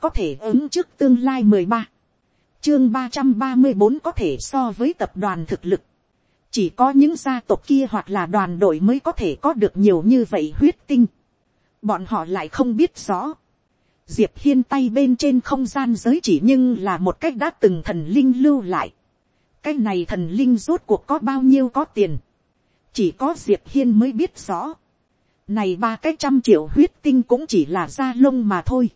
có thể ứng trước tương lai mười ba, chương ba trăm ba mươi bốn có thể so với tập đoàn thực lực, chỉ có những gia tộc kia hoặc là đoàn đội mới có thể có được nhiều như vậy huyết tinh, bọn họ lại không biết rõ, diệp hiên tay bên trên không gian giới chỉ nhưng là một cách đã từng thần linh lưu lại, cái này thần linh rốt cuộc có bao nhiêu có tiền, chỉ có diệp hiên mới biết rõ, này ba cái trăm triệu huyết tinh cũng chỉ là da lông mà thôi.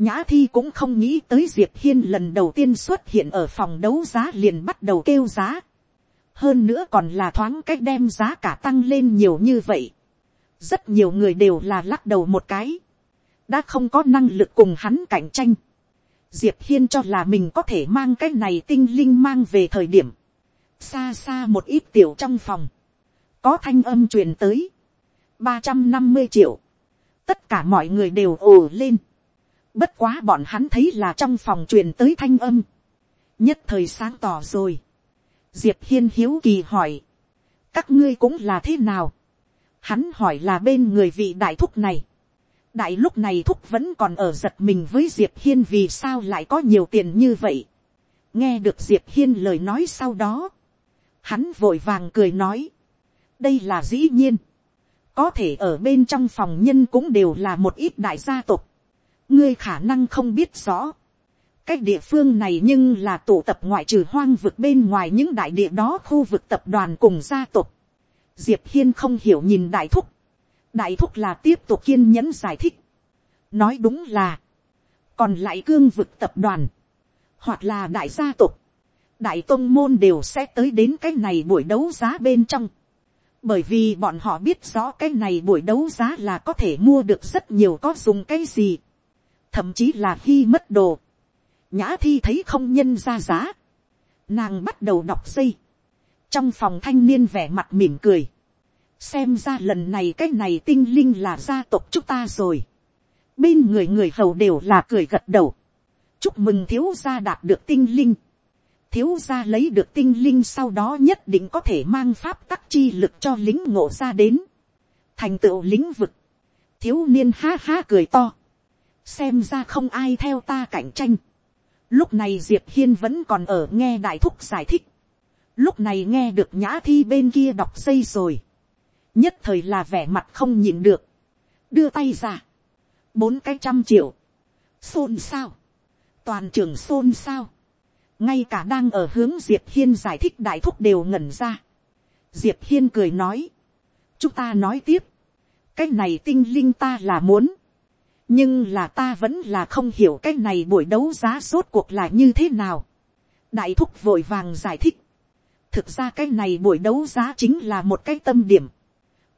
Nhã thi cũng không nghĩ tới Diệp Hiên lần đầu tiên xuất hiện ở phòng đấu giá liền bắt đầu kêu giá. Hơn nữa còn là thoáng cách đem giá cả tăng lên nhiều như vậy. Rất nhiều người đều là lắc đầu một cái. Đã không có năng lực cùng hắn cạnh tranh. Diệp Hiên cho là mình có thể mang cái này tinh linh mang về thời điểm. Xa xa một ít tiểu trong phòng. Có thanh âm truyền tới ba trăm năm mươi triệu. Tất cả mọi người đều ồ lên. Bất quá bọn hắn thấy là trong phòng truyền tới thanh âm. Nhất thời sáng tỏ rồi. Diệp Hiên hiếu kỳ hỏi. Các ngươi cũng là thế nào? Hắn hỏi là bên người vị đại thúc này. Đại lúc này thúc vẫn còn ở giật mình với Diệp Hiên vì sao lại có nhiều tiền như vậy. Nghe được Diệp Hiên lời nói sau đó. Hắn vội vàng cười nói. Đây là dĩ nhiên có thể ở bên trong phòng nhân cũng đều là một ít đại gia tộc, ngươi khả năng không biết rõ, cái địa phương này nhưng là tụ tập ngoại trừ hoang vực bên ngoài những đại địa đó khu vực tập đoàn cùng gia tộc. Diệp hiên không hiểu nhìn đại thúc, đại thúc là tiếp tục kiên nhẫn giải thích, nói đúng là, còn lại cương vực tập đoàn, hoặc là đại gia tộc, đại tôn môn đều sẽ tới đến cái này buổi đấu giá bên trong. Bởi vì bọn họ biết rõ cái này buổi đấu giá là có thể mua được rất nhiều có dùng cái gì, thậm chí là khi mất đồ, nhã thi thấy không nhân ra giá, nàng bắt đầu đọc dây, trong phòng thanh niên vẻ mặt mỉm cười, xem ra lần này cái này tinh linh là gia tộc chúng ta rồi, bên người người hầu đều là cười gật đầu, chúc mừng thiếu gia đạt được tinh linh, thiếu gia lấy được tinh linh sau đó nhất định có thể mang pháp tắc chi lực cho lính ngộ ra đến, thành tựu lĩnh vực, thiếu niên ha ha cười to, xem ra không ai theo ta cạnh tranh, lúc này diệp hiên vẫn còn ở nghe đại thúc giải thích, lúc này nghe được nhã thi bên kia đọc xây rồi, nhất thời là vẻ mặt không nhịn được, đưa tay ra, bốn cái trăm triệu, xôn xao, toàn trường xôn xao, ngay cả đang ở hướng diệp hiên giải thích đại thúc đều ngẩn ra. diệp hiên cười nói, chúng ta nói tiếp, cái này tinh linh ta là muốn, nhưng là ta vẫn là không hiểu cái này buổi đấu giá rốt cuộc là như thế nào. đại thúc vội vàng giải thích, thực ra cái này buổi đấu giá chính là một cái tâm điểm,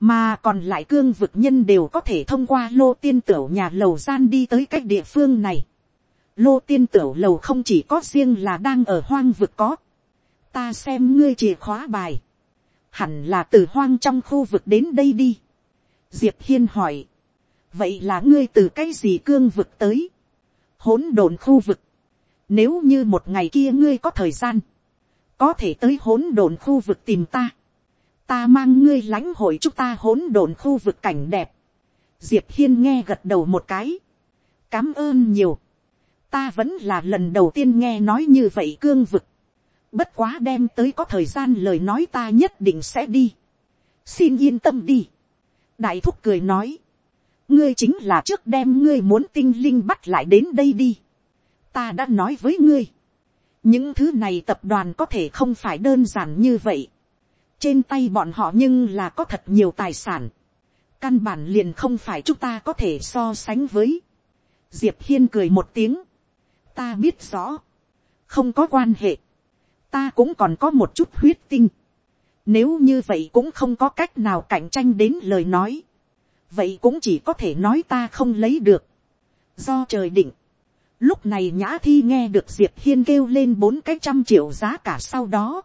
mà còn lại cương vực nhân đều có thể thông qua lô tiên tửu nhà lầu gian đi tới cái địa phương này lô tiên tiểu lầu không chỉ có riêng là đang ở hoang vực có. ta xem ngươi chìa khóa bài. hẳn là từ hoang trong khu vực đến đây đi. diệp hiên hỏi vậy là ngươi từ cái gì cương vực tới. hỗn độn khu vực. nếu như một ngày kia ngươi có thời gian, có thể tới hỗn độn khu vực tìm ta. ta mang ngươi lãnh hội chúng ta hỗn độn khu vực cảnh đẹp. diệp hiên nghe gật đầu một cái. cám ơn nhiều ta vẫn là lần đầu tiên nghe nói như vậy cương vực. bất quá đem tới có thời gian lời nói ta nhất định sẽ đi. xin yên tâm đi. đại thúc cười nói ngươi chính là trước đem ngươi muốn tinh linh bắt lại đến đây đi. ta đã nói với ngươi. những thứ này tập đoàn có thể không phải đơn giản như vậy. trên tay bọn họ nhưng là có thật nhiều tài sản. căn bản liền không phải chúng ta có thể so sánh với. diệp hiên cười một tiếng ta biết rõ, không có quan hệ, ta cũng còn có một chút huyết tinh, nếu như vậy cũng không có cách nào cạnh tranh đến lời nói, vậy cũng chỉ có thể nói ta không lấy được, do trời định, lúc này nhã thi nghe được diệp hiên kêu lên bốn cái trăm triệu giá cả sau đó,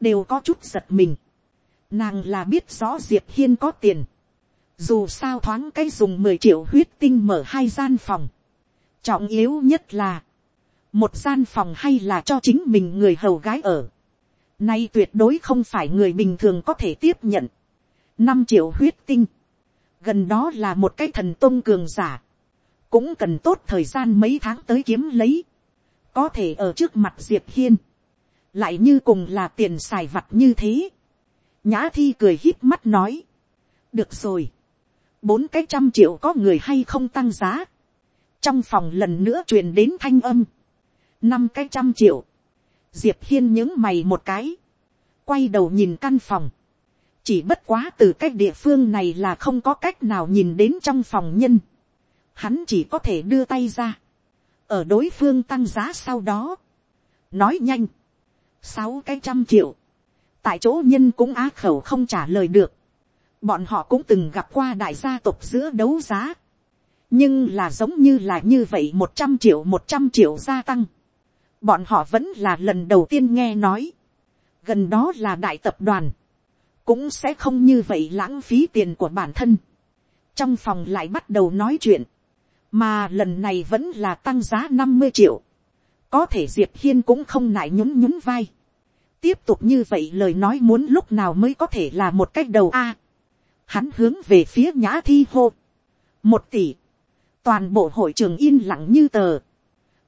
đều có chút giật mình, nàng là biết rõ diệp hiên có tiền, dù sao thoáng cái dùng mười triệu huyết tinh mở hai gian phòng, trọng yếu nhất là, một gian phòng hay là cho chính mình người hầu gái ở. Nay tuyệt đối không phải người bình thường có thể tiếp nhận. năm triệu huyết tinh. Gần đó là một cái thần tôn cường giả. cũng cần tốt thời gian mấy tháng tới kiếm lấy, có thể ở trước mặt diệp hiên, lại như cùng là tiền xài vặt như thế. nhã thi cười hít mắt nói, được rồi, bốn cái trăm triệu có người hay không tăng giá, trong phòng lần nữa truyền đến thanh âm, năm cái trăm triệu, diệp hiên những mày một cái, quay đầu nhìn căn phòng, chỉ bất quá từ cái địa phương này là không có cách nào nhìn đến trong phòng nhân, hắn chỉ có thể đưa tay ra, ở đối phương tăng giá sau đó, nói nhanh, sáu cái trăm triệu, tại chỗ nhân cũng á khẩu không trả lời được, bọn họ cũng từng gặp qua đại gia tộc giữa đấu giá, nhưng là giống như là như vậy một trăm triệu một trăm triệu gia tăng, bọn họ vẫn là lần đầu tiên nghe nói, gần đó là đại tập đoàn, cũng sẽ không như vậy lãng phí tiền của bản thân. trong phòng lại bắt đầu nói chuyện, mà lần này vẫn là tăng giá năm mươi triệu, có thể diệp hiên cũng không nại nhún nhún vai. tiếp tục như vậy lời nói muốn lúc nào mới có thể là một cách đầu a. hắn hướng về phía nhã thi hô. một tỷ. toàn bộ hội trường yên lặng như tờ.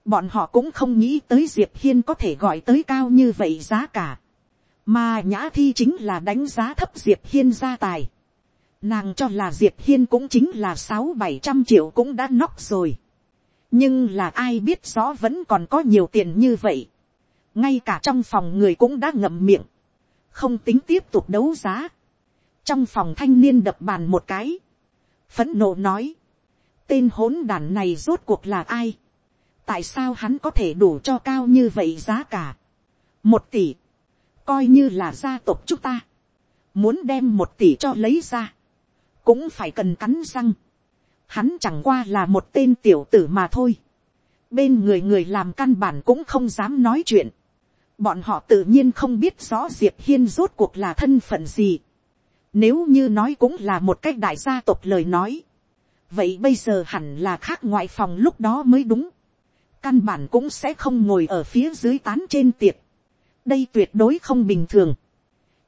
bọn họ cũng không nghĩ tới diệp hiên có thể gọi tới cao như vậy giá cả mà nhã thi chính là đánh giá thấp diệp hiên gia tài. nàng cho là diệp hiên cũng chính là sáu bảy trăm triệu cũng đã nóc rồi nhưng là ai biết rõ vẫn còn có nhiều tiền như vậy. ngay cả trong phòng người cũng đã ngậm miệng, không tính tiếp tục đấu giá. trong phòng thanh niên đập bàn một cái, phấn nộ nói, tên hỗn đàn này rốt cuộc là ai, tại sao hắn có thể đủ cho cao như vậy giá cả, một tỷ, coi như là gia tộc chúng ta, muốn đem một tỷ cho lấy ra, cũng phải cần cắn răng, hắn chẳng qua là một tên tiểu tử mà thôi. bên người người làm căn bản cũng không dám nói chuyện. bọn họ tự nhiên không biết rõ diệp hiên rốt cuộc là thân phận gì. nếu như nói cũng là một cách đại gia tộc lời nói. vậy bây giờ hẳn là khác ngoại phòng lúc đó mới đúng. căn bản cũng sẽ không ngồi ở phía dưới tán trên tiệc đây tuyệt đối không bình thường.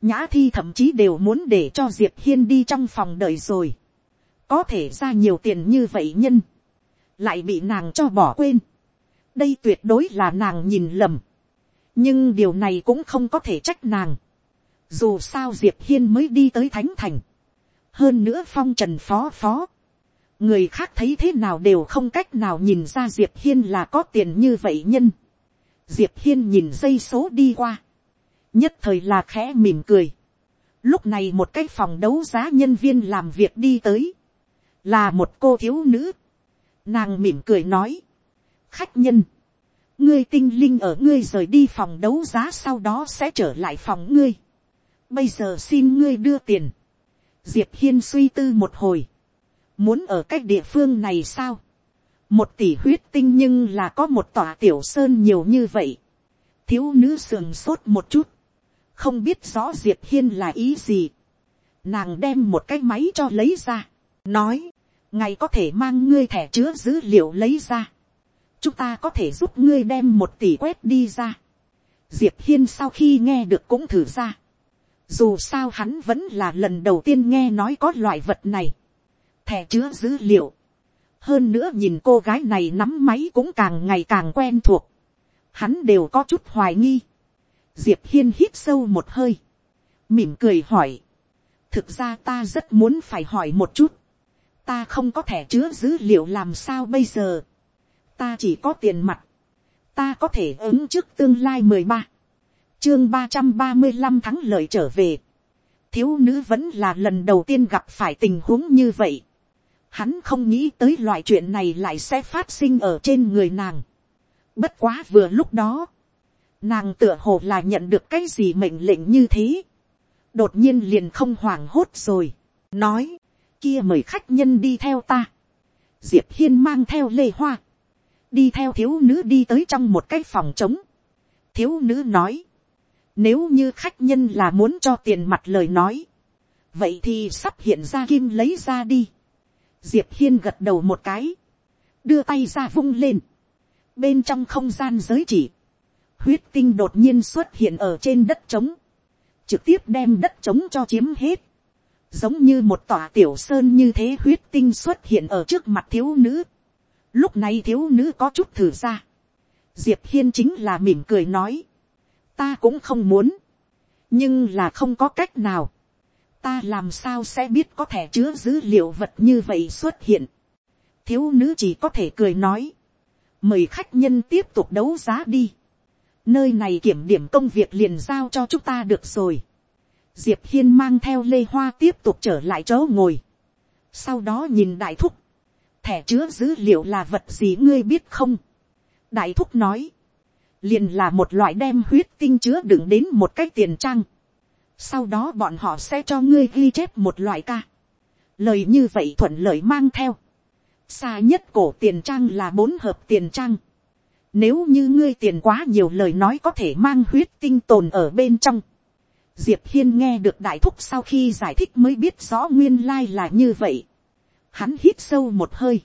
nhã thi thậm chí đều muốn để cho diệp hiên đi trong phòng đợi rồi có thể ra nhiều tiền như vậy nhân, lại bị nàng cho bỏ quên. đây tuyệt đối là nàng nhìn lầm. nhưng điều này cũng không có thể trách nàng. dù sao diệp hiên mới đi tới thánh thành. hơn nữa phong trần phó phó. người khác thấy thế nào đều không cách nào nhìn ra diệp hiên là có tiền như vậy nhân diệp hiên nhìn dây số đi qua. nhất thời là khẽ mỉm cười. lúc này một cái phòng đấu giá nhân viên làm việc đi tới là một cô thiếu nữ. Nàng mỉm cười nói, khách nhân, ngươi tinh linh ở ngươi rời đi phòng đấu giá sau đó sẽ trở lại phòng ngươi. Bây giờ xin ngươi đưa tiền. Diệp hiên suy tư một hồi, muốn ở cách địa phương này sao một tỷ huyết tinh nhưng là có một tòa tiểu sơn nhiều như vậy. thiếu nữ sườn sốt một chút, không biết rõ diệp hiên là ý gì. nàng đem một cái máy cho lấy ra, nói, ngày có thể mang ngươi thẻ chứa dữ liệu lấy ra. chúng ta có thể giúp ngươi đem một tỷ quét đi ra. diệp hiên sau khi nghe được cũng thử ra. dù sao hắn vẫn là lần đầu tiên nghe nói có loại vật này. thẻ chứa dữ liệu hơn nữa nhìn cô gái này nắm máy cũng càng ngày càng quen thuộc. hắn đều có chút hoài nghi. diệp hiên hít sâu một hơi. mỉm cười hỏi. thực ra ta rất muốn phải hỏi một chút ta không có thẻ chứa dữ liệu làm sao bây giờ, ta chỉ có tiền mặt, ta có thể ứng trước tương lai mười ba, chương ba trăm ba mươi năm tháng lợi trở về, thiếu nữ vẫn là lần đầu tiên gặp phải tình huống như vậy, hắn không nghĩ tới loại chuyện này lại sẽ phát sinh ở trên người nàng, bất quá vừa lúc đó, nàng tựa hồ là nhận được cái gì mệnh lệnh như thế, đột nhiên liền không hoảng hốt rồi, nói, kia mời khách nhân đi theo ta. diệp hiên mang theo lê hoa, đi theo thiếu nữ đi tới trong một cái phòng trống. thiếu nữ nói, nếu như khách nhân là muốn cho tiền mặt lời nói, vậy thì sắp hiện ra kim lấy ra đi diệp hiên gật đầu một cái, đưa tay ra vung lên, bên trong không gian giới chỉ, huyết tinh đột nhiên xuất hiện ở trên đất trống, trực tiếp đem đất trống cho chiếm hết. Giống như một tòa tiểu sơn như thế huyết tinh xuất hiện ở trước mặt thiếu nữ. lúc này thiếu nữ có chút thử ra, diệp hiên chính là mỉm cười nói, ta cũng không muốn, nhưng là không có cách nào, ta làm sao sẽ biết có thể chứa dữ liệu vật như vậy xuất hiện, thiếu nữ chỉ có thể cười nói, mời khách nhân tiếp tục đấu giá đi, nơi này kiểm điểm công việc liền giao cho chúng ta được rồi, diệp hiên mang theo lê hoa tiếp tục trở lại chỗ ngồi, sau đó nhìn đại thúc, thẻ chứa dữ liệu là vật gì ngươi biết không, đại thúc nói, liền là một loại đem huyết tinh chứa đựng đến một cái tiền trang, sau đó bọn họ sẽ cho ngươi ghi chép một loại ca, lời như vậy thuận lợi mang theo, xa nhất cổ tiền trang là bốn hợp tiền trang, nếu như ngươi tiền quá nhiều lời nói có thể mang huyết tinh tồn ở bên trong. Diệp Hiên nghe được đại thúc sau khi giải thích mới biết rõ nguyên lai là như vậy. Hắn hít sâu một hơi.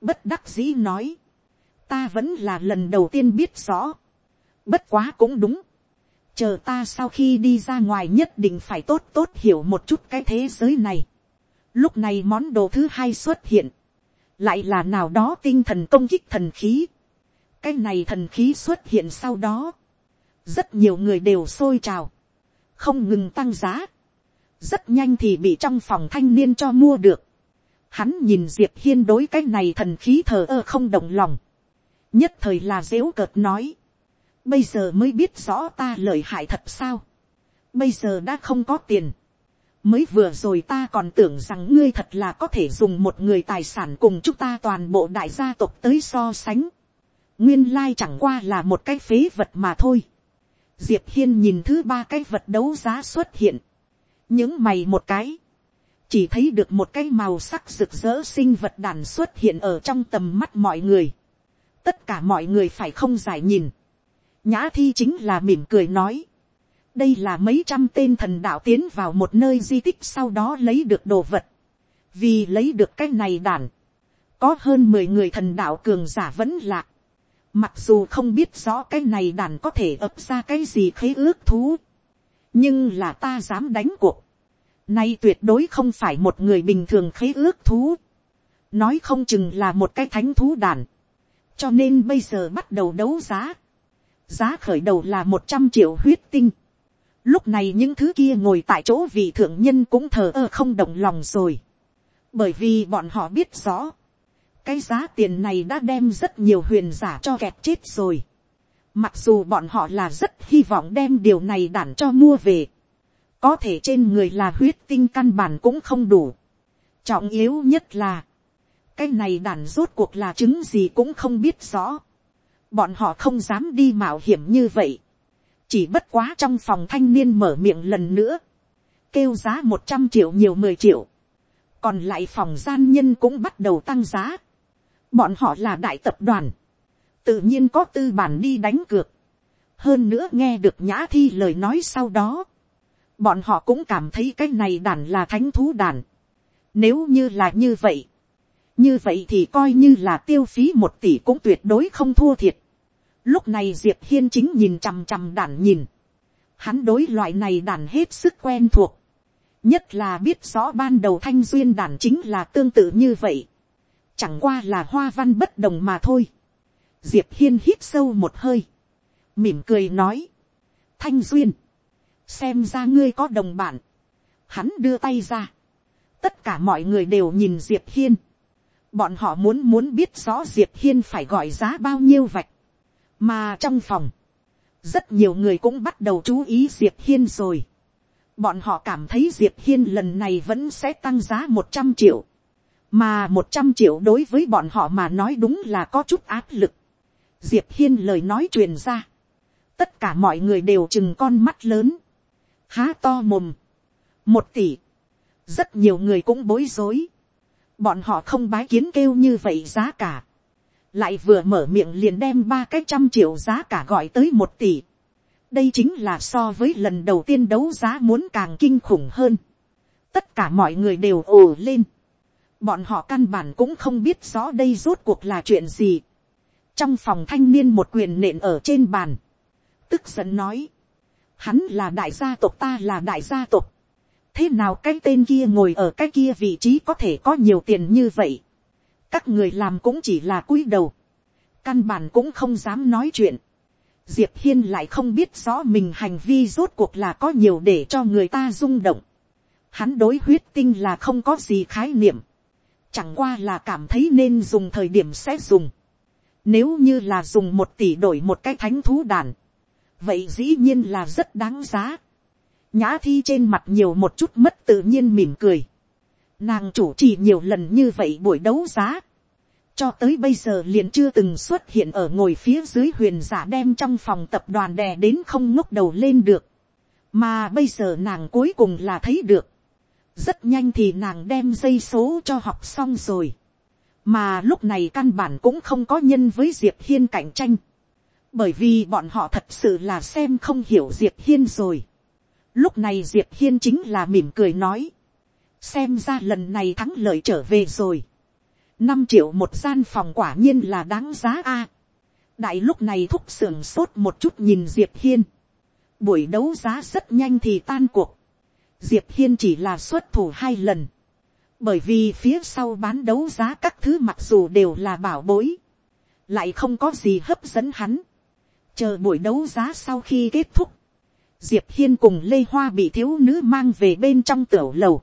Bất đắc dĩ nói. Ta vẫn là lần đầu tiên biết rõ. Bất quá cũng đúng. Chờ ta sau khi đi ra ngoài nhất định phải tốt tốt hiểu một chút cái thế giới này. Lúc này món đồ thứ hai xuất hiện. Lại là nào đó tinh thần công kích thần khí cái này thần khí xuất hiện sau đó, rất nhiều người đều sôi trào, không ngừng tăng giá, rất nhanh thì bị trong phòng thanh niên cho mua được. Hắn nhìn diệp hiên đối cái này thần khí thờ ơ không động lòng, nhất thời là dếu cợt nói, bây giờ mới biết rõ ta lợi hại thật sao, bây giờ đã không có tiền, mới vừa rồi ta còn tưởng rằng ngươi thật là có thể dùng một người tài sản cùng chúng ta toàn bộ đại gia tộc tới so sánh nguyên lai chẳng qua là một cái phế vật mà thôi. diệp hiên nhìn thứ ba cái vật đấu giá xuất hiện, những mày một cái, chỉ thấy được một cái màu sắc rực rỡ sinh vật đàn xuất hiện ở trong tầm mắt mọi người. tất cả mọi người phải không giải nhìn nhã thi chính là mỉm cười nói. đây là mấy trăm tên thần đạo tiến vào một nơi di tích sau đó lấy được đồ vật. vì lấy được cái này đàn, có hơn mười người thần đạo cường giả vẫn lạc Mặc dù không biết rõ cái này đàn có thể ập ra cái gì khế ước thú. Nhưng là ta dám đánh cuộc. Nay tuyệt đối không phải một người bình thường khế ước thú. Nói không chừng là một cái thánh thú đàn. Cho nên bây giờ bắt đầu đấu giá. Giá khởi đầu là một trăm triệu huyết tinh. Lúc này những thứ kia ngồi tại chỗ vị thượng nhân cũng thờ ơ không động lòng rồi. Bởi vì bọn họ biết rõ, cái giá tiền này đã đem rất nhiều huyền giả cho kẹt chết rồi. Mặc dù bọn họ là rất hy vọng đem điều này đản cho mua về. Có thể trên người là huyết tinh căn bản cũng không đủ. Trọng yếu nhất là. Cái này đản rốt cuộc là chứng gì cũng không biết rõ. Bọn họ không dám đi mạo hiểm như vậy. Chỉ bất quá trong phòng thanh niên mở miệng lần nữa. Kêu giá một trăm triệu nhiều mười triệu. Còn lại phòng gian nhân cũng bắt đầu tăng giá Bọn họ là đại tập đoàn. Tự nhiên có tư bản đi đánh cược. Hơn nữa nghe được nhã thi lời nói sau đó. Bọn họ cũng cảm thấy cái này đàn là thánh thú đàn. Nếu như là như vậy. Như vậy thì coi như là tiêu phí một tỷ cũng tuyệt đối không thua thiệt. Lúc này Diệp Hiên chính nhìn chằm chằm đàn nhìn. Hắn đối loại này đàn hết sức quen thuộc. Nhất là biết rõ ban đầu thanh duyên đàn chính là tương tự như vậy chẳng qua là hoa văn bất đồng mà thôi. diệp hiên hít sâu một hơi, mỉm cười nói, thanh duyên, xem ra ngươi có đồng bạn, hắn đưa tay ra, tất cả mọi người đều nhìn diệp hiên, bọn họ muốn muốn biết rõ diệp hiên phải gọi giá bao nhiêu vạch, mà trong phòng, rất nhiều người cũng bắt đầu chú ý diệp hiên rồi, bọn họ cảm thấy diệp hiên lần này vẫn sẽ tăng giá một trăm triệu, mà một trăm triệu đối với bọn họ mà nói đúng là có chút áp lực. diệp hiên lời nói truyền ra. tất cả mọi người đều chừng con mắt lớn. há to mồm. một tỷ. rất nhiều người cũng bối rối bọn họ không bái kiến kêu như vậy giá cả. lại vừa mở miệng liền đem ba cái trăm triệu giá cả gọi tới một tỷ. đây chính là so với lần đầu tiên đấu giá muốn càng kinh khủng hơn. tất cả mọi người đều ồ lên bọn họ căn bản cũng không biết rõ đây rốt cuộc là chuyện gì. trong phòng thanh niên một quyền nện ở trên bàn, tức giận nói, hắn là đại gia tộc ta là đại gia tộc, thế nào cái tên kia ngồi ở cái kia vị trí có thể có nhiều tiền như vậy, các người làm cũng chỉ là cúi đầu, căn bản cũng không dám nói chuyện, diệp hiên lại không biết rõ mình hành vi rốt cuộc là có nhiều để cho người ta rung động, hắn đối huyết tinh là không có gì khái niệm, chẳng qua là cảm thấy nên dùng thời điểm sẽ dùng, nếu như là dùng một tỷ đổi một cái thánh thú đàn, vậy dĩ nhiên là rất đáng giá nhã thi trên mặt nhiều một chút mất tự nhiên mỉm cười. nàng chủ trì nhiều lần như vậy buổi đấu giá. cho tới bây giờ liền chưa từng xuất hiện ở ngồi phía dưới huyền giả đem trong phòng tập đoàn đè đến không ngốc đầu lên được. mà bây giờ nàng cuối cùng là thấy được. rất nhanh thì nàng đem dây số cho học xong rồi. mà lúc này căn bản cũng không có nhân với diệp hiên cạnh tranh bởi vì bọn họ thật sự là xem không hiểu diệp hiên rồi lúc này diệp hiên chính là mỉm cười nói, xem ra lần này thắng lợi trở về rồi. năm triệu một gian phòng quả nhiên là đáng giá a. đại lúc này thúc sưởng sốt một chút nhìn diệp hiên. buổi đấu giá rất nhanh thì tan cuộc. diệp hiên chỉ là xuất thủ hai lần. bởi vì phía sau bán đấu giá các thứ mặc dù đều là bảo bối, lại không có gì hấp dẫn hắn chờ buổi đấu giá sau khi kết thúc, diệp hiên cùng lê hoa bị thiếu nữ mang về bên trong tiểu lầu.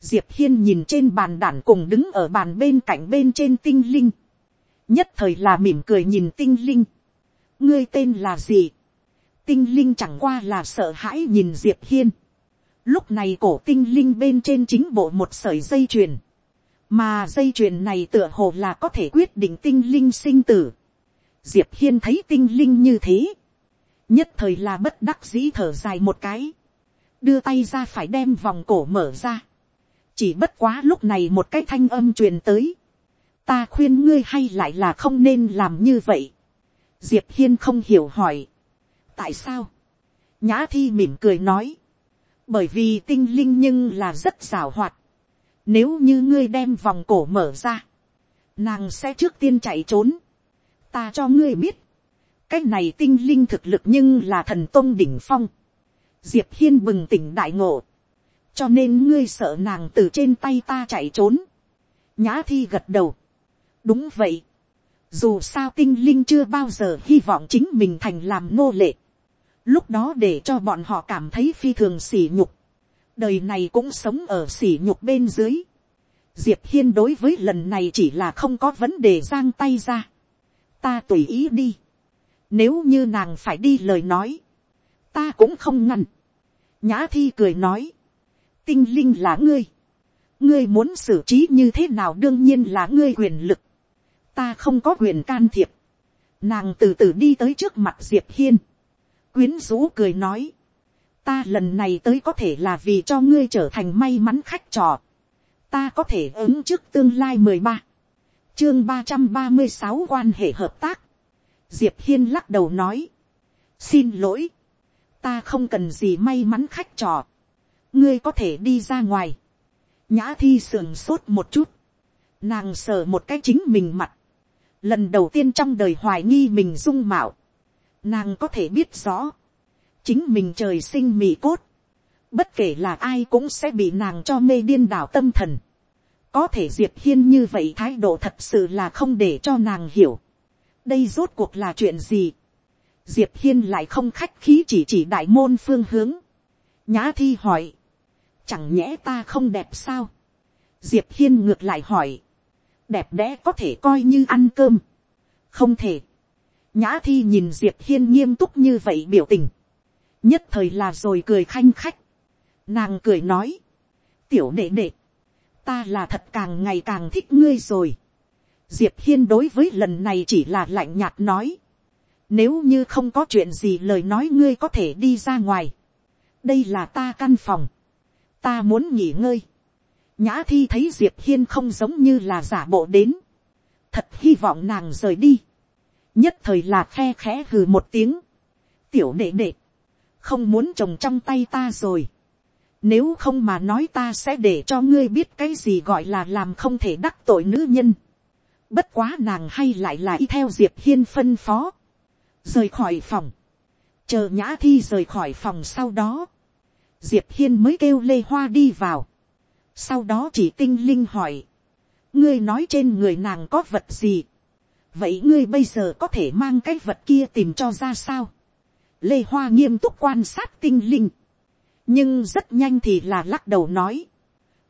diệp hiên nhìn trên bàn đản cùng đứng ở bàn bên cạnh bên trên tinh linh. nhất thời là mỉm cười nhìn tinh linh. ngươi tên là gì. tinh linh chẳng qua là sợ hãi nhìn diệp hiên. lúc này cổ tinh linh bên trên chính bộ một sợi dây chuyền. mà dây chuyền này tựa hồ là có thể quyết định tinh linh sinh tử diệp hiên thấy tinh linh như thế, nhất thời là bất đắc dĩ thở dài một cái, đưa tay ra phải đem vòng cổ mở ra, chỉ bất quá lúc này một cái thanh âm truyền tới, ta khuyên ngươi hay lại là không nên làm như vậy, diệp hiên không hiểu hỏi, tại sao, nhã thi mỉm cười nói, bởi vì tinh linh nhưng là rất xảo hoạt, nếu như ngươi đem vòng cổ mở ra, nàng sẽ trước tiên chạy trốn, ta cho ngươi biết, cái này tinh linh thực lực nhưng là thần tôn đỉnh phong. diệp hiên bừng tỉnh đại ngộ, cho nên ngươi sợ nàng từ trên tay ta chạy trốn. nhã thi gật đầu. đúng vậy. dù sao tinh linh chưa bao giờ hy vọng chính mình thành làm nô lệ. lúc đó để cho bọn họ cảm thấy phi thường sỉ nhục. đời này cũng sống ở sỉ nhục bên dưới. diệp hiên đối với lần này chỉ là không có vấn đề giang tay ra ta tùy ý đi. Nếu như nàng phải đi lời nói, ta cũng không ngăn. Nhã thi cười nói, tinh linh là ngươi. ngươi muốn xử trí như thế nào đương nhiên là ngươi quyền lực. ta không có quyền can thiệp. nàng từ từ đi tới trước mặt diệp hiên. quyến rũ cười nói, ta lần này tới có thể là vì cho ngươi trở thành may mắn khách trò. ta có thể ứng trước tương lai mười ba chương ba trăm ba mươi sáu quan hệ hợp tác diệp hiên lắc đầu nói. xin lỗi. ta không cần gì may mắn khách trò. ngươi có thể đi ra ngoài. nhã thi sườn sốt một chút. nàng sờ một cái chính mình mặt. lần đầu tiên trong đời hoài nghi mình dung mạo. nàng có thể biết rõ. chính mình trời sinh mì cốt. bất kể là ai cũng sẽ bị nàng cho mê điên đảo tâm thần có thể diệp hiên như vậy thái độ thật sự là không để cho nàng hiểu đây rốt cuộc là chuyện gì. diệp hiên lại không khách khí chỉ chỉ đại môn phương hướng. nhã thi hỏi. chẳng nhẽ ta không đẹp sao. diệp hiên ngược lại hỏi. đẹp đẽ có thể coi như ăn cơm. không thể. nhã thi nhìn diệp hiên nghiêm túc như vậy biểu tình. nhất thời là rồi cười khanh khách. nàng cười nói. tiểu đệ đệ, ta là thật càng ngày càng thích ngươi rồi diệp hiên đối với lần này chỉ là lạnh nhạt nói. nếu như không có chuyện gì lời nói ngươi có thể đi ra ngoài. đây là ta căn phòng. ta muốn nghỉ ngơi. nhã thi thấy diệp hiên không giống như là giả bộ đến. thật hy vọng nàng rời đi. nhất thời là khe khẽ hừ một tiếng. tiểu đệ đệ. không muốn chồng trong tay ta rồi nếu không mà nói ta sẽ để cho ngươi biết cái gì gọi là làm không thể đắc tội nữ nhân. Bất quá nàng hay lại lại theo Diệp Hiên phân phó. Rời khỏi phòng. Chờ nhã thi rời khỏi phòng sau đó. Diệp Hiên mới kêu Lê Hoa đi vào. Sau đó chỉ tinh linh hỏi. ngươi nói trên người nàng có vật gì, vậy ngươi bây giờ có thể mang cái vật kia tìm cho ra sao. lê hoa nghiêm túc quan sát tinh linh, nhưng rất nhanh thì là lắc đầu nói,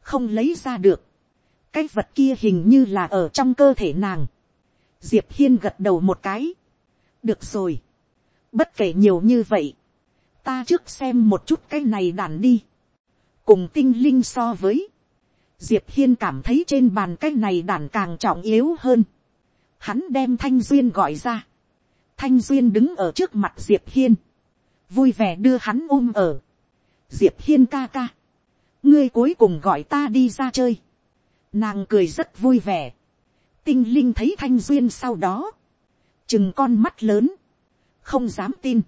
không lấy ra được, cái vật kia hình như là ở trong cơ thể nàng. diệp hiên gật đầu một cái, được rồi, bất kể nhiều như vậy, ta trước xem một chút cái này đàn đi, cùng tinh linh so với, diệp hiên cảm thấy trên bàn cái này đàn càng trọng yếu hơn, hắn đem thanh duyên gọi ra, thanh duyên đứng ở trước mặt diệp hiên, vui vẻ đưa hắn ôm ở, diệp hiên ca ca, ngươi cuối cùng gọi ta đi ra chơi, nàng cười rất vui vẻ, tinh linh thấy thanh duyên sau đó, chừng con mắt lớn, không dám tin,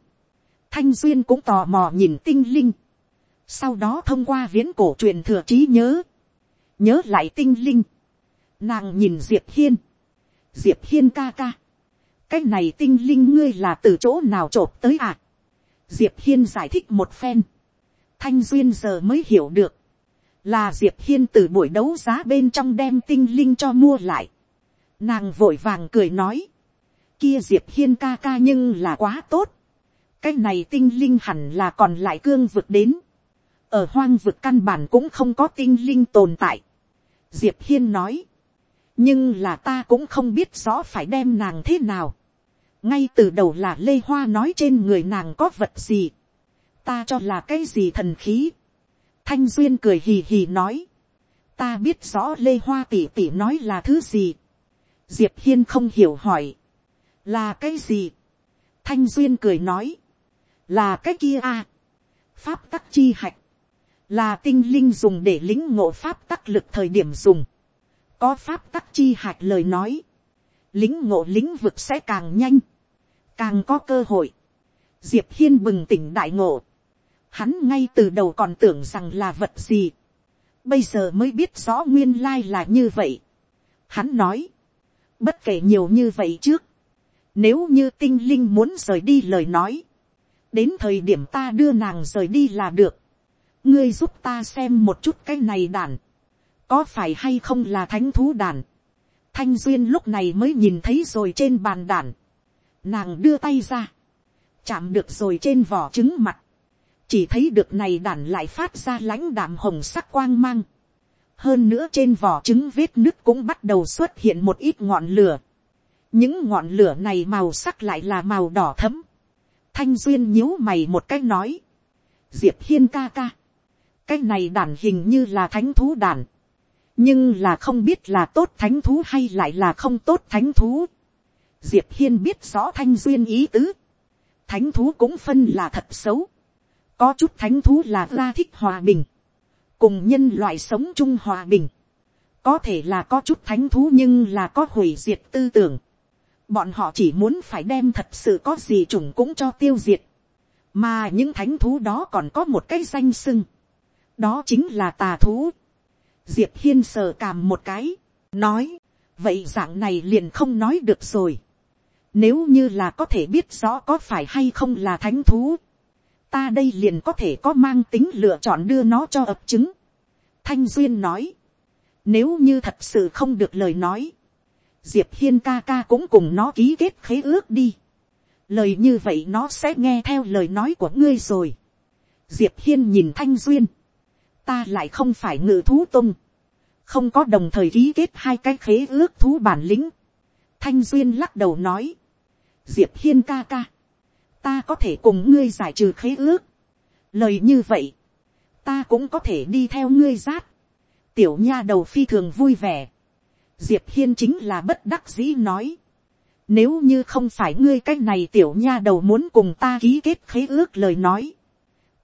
thanh duyên cũng tò mò nhìn tinh linh, sau đó thông qua viễn cổ truyền thừa trí nhớ, nhớ lại tinh linh, nàng nhìn diệp hiên, diệp hiên ca ca, cái này tinh linh ngươi là từ chỗ nào t tới à. diệp hiên giải thích một phen, thanh duyên giờ mới hiểu được, là diệp hiên từ buổi đấu giá bên trong đem tinh linh cho mua lại. nàng vội vàng cười nói, kia diệp hiên ca ca nhưng là quá tốt, cái này tinh linh hẳn là còn lại cương vực đến, ở hoang vực căn bản cũng không có tinh linh tồn tại. diệp hiên nói, nhưng là ta cũng không biết rõ phải đem nàng thế nào. ngay từ đầu là lê hoa nói trên người nàng có vật gì. ta cho là cái gì thần khí thanh duyên cười hì hì nói. ta biết rõ lê hoa tỉ tỉ nói là thứ gì. diệp hiên không hiểu hỏi. là cái gì. thanh duyên cười nói. là cái kia à. pháp tắc chi hạch. là tinh linh dùng để lính ngộ pháp tắc lực thời điểm dùng có pháp tắc chi hạch lời nói, lính ngộ lĩnh vực sẽ càng nhanh, càng có cơ hội. Diệp hiên bừng tỉnh đại ngộ, hắn ngay từ đầu còn tưởng rằng là vật gì, bây giờ mới biết rõ nguyên lai là như vậy. Hắn nói, bất kể nhiều như vậy trước, nếu như tinh linh muốn rời đi lời nói, đến thời điểm ta đưa nàng rời đi là được, ngươi giúp ta xem một chút cái này đàn, có phải hay không là thánh thú đàn. thanh duyên lúc này mới nhìn thấy rồi trên bàn đàn. nàng đưa tay ra, chạm được rồi trên vỏ trứng mặt, chỉ thấy được này đàn lại phát ra lãnh đạm hồng sắc quang mang. hơn nữa trên vỏ trứng vết nứt cũng bắt đầu xuất hiện một ít ngọn lửa. những ngọn lửa này màu sắc lại là màu đỏ thấm. thanh duyên nhíu mày một cách nói. diệp hiên ca ca. cái này đàn hình như là thánh thú đàn nhưng là không biết là tốt thánh thú hay lại là không tốt thánh thú. diệp hiên biết rõ thanh duyên ý tứ. thánh thú cũng phân là thật xấu có chút thánh thú là ra thích hòa bình. cùng nhân loại sống chung hòa bình. có thể là có chút thánh thú nhưng là có hủy diệt tư tưởng. bọn họ chỉ muốn phải đem thật sự có gì chủng cũng cho tiêu diệt. mà những thánh thú đó còn có một cái danh sưng. đó chính là tà thú diệp hiên sờ càm một cái, nói, vậy dạng này liền không nói được rồi. Nếu như là có thể biết rõ có phải hay không là thánh thú, ta đây liền có thể có mang tính lựa chọn đưa nó cho ập chứng. Thanh Duyên nói, nếu như thật sự không được lời nói, diệp hiên ca ca cũng cùng nó ký kết khế ước đi. lời như vậy nó sẽ nghe theo lời nói của ngươi rồi. diệp hiên nhìn thanh duyên, ta lại không phải ngự thú tung, không có đồng thời ký kết hai cái khế ước thú bản lĩnh. thanh duyên lắc đầu nói, diệp hiên ca ca, ta có thể cùng ngươi giải trừ khế ước. lời như vậy, ta cũng có thể đi theo ngươi rát. tiểu nha đầu phi thường vui vẻ. diệp hiên chính là bất đắc dĩ nói. nếu như không phải ngươi cái này tiểu nha đầu muốn cùng ta ký kết khế ước lời nói,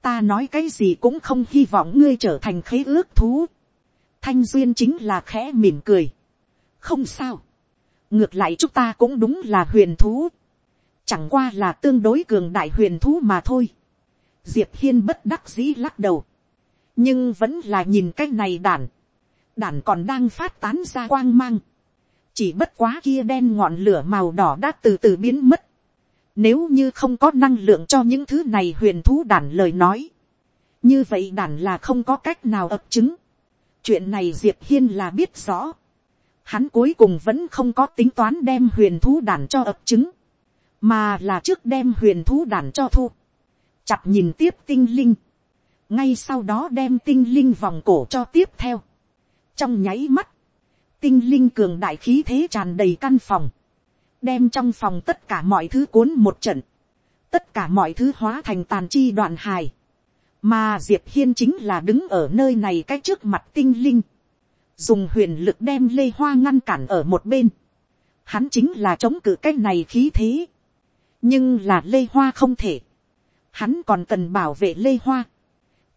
ta nói cái gì cũng không hy vọng ngươi trở thành khế ước thú. thanh duyên chính là khẽ mỉm cười. không sao. ngược lại chúng ta cũng đúng là huyền thú chẳng qua là tương đối cường đại huyền thú mà thôi. diệp hiên bất đắc dĩ lắc đầu. nhưng vẫn là nhìn cái này đản. Đản còn đang phát tán ra quang mang. chỉ bất quá kia đen ngọn lửa màu đỏ đã từ từ biến mất nếu như không có năng lượng cho những thứ này huyền thú đản lời nói. Như vậy đản là không có cách nào ập chứng. Chuyện này Diệp Hiên là biết rõ. hắn cuối cùng vẫn không có tính toán đem huyền thú đàn cho ập chứng mà là trước đem huyền thú đàn cho thu, chặt nhìn tiếp tinh linh, ngay sau đó đem tinh linh vòng cổ cho tiếp theo, trong nháy mắt, tinh linh cường đại khí thế tràn đầy căn phòng, đem trong phòng tất cả mọi thứ cuốn một trận, tất cả mọi thứ hóa thành tàn chi đoạn hài, mà diệp hiên chính là đứng ở nơi này cái trước mặt tinh linh, dùng huyền lực đem lê hoa ngăn cản ở một bên, hắn chính là chống cự cái này khí thế, nhưng là lê hoa không thể, hắn còn cần bảo vệ lê hoa,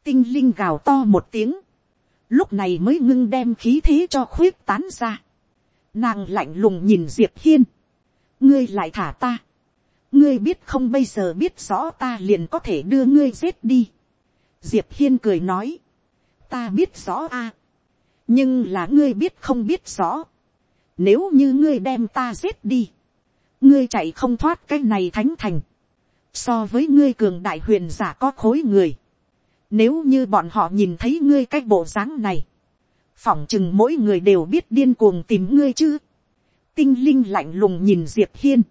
tinh linh gào to một tiếng, lúc này mới ngưng đem khí thế cho khuyết tán ra, nàng lạnh lùng nhìn diệp hiên, ngươi lại thả ta, ngươi biết không bây giờ biết rõ ta liền có thể đưa ngươi giết đi. diệp hiên cười nói, ta biết rõ a, nhưng là ngươi biết không biết rõ, nếu như ngươi đem ta giết đi, ngươi chạy không thoát cái này thánh thành, so với ngươi cường đại huyền giả có khối người, nếu như bọn họ nhìn thấy ngươi cái bộ dáng này, phỏng chừng mỗi người đều biết điên cuồng tìm ngươi chứ. Tinh linh lạnh lùng nhìn Diệp Hiên.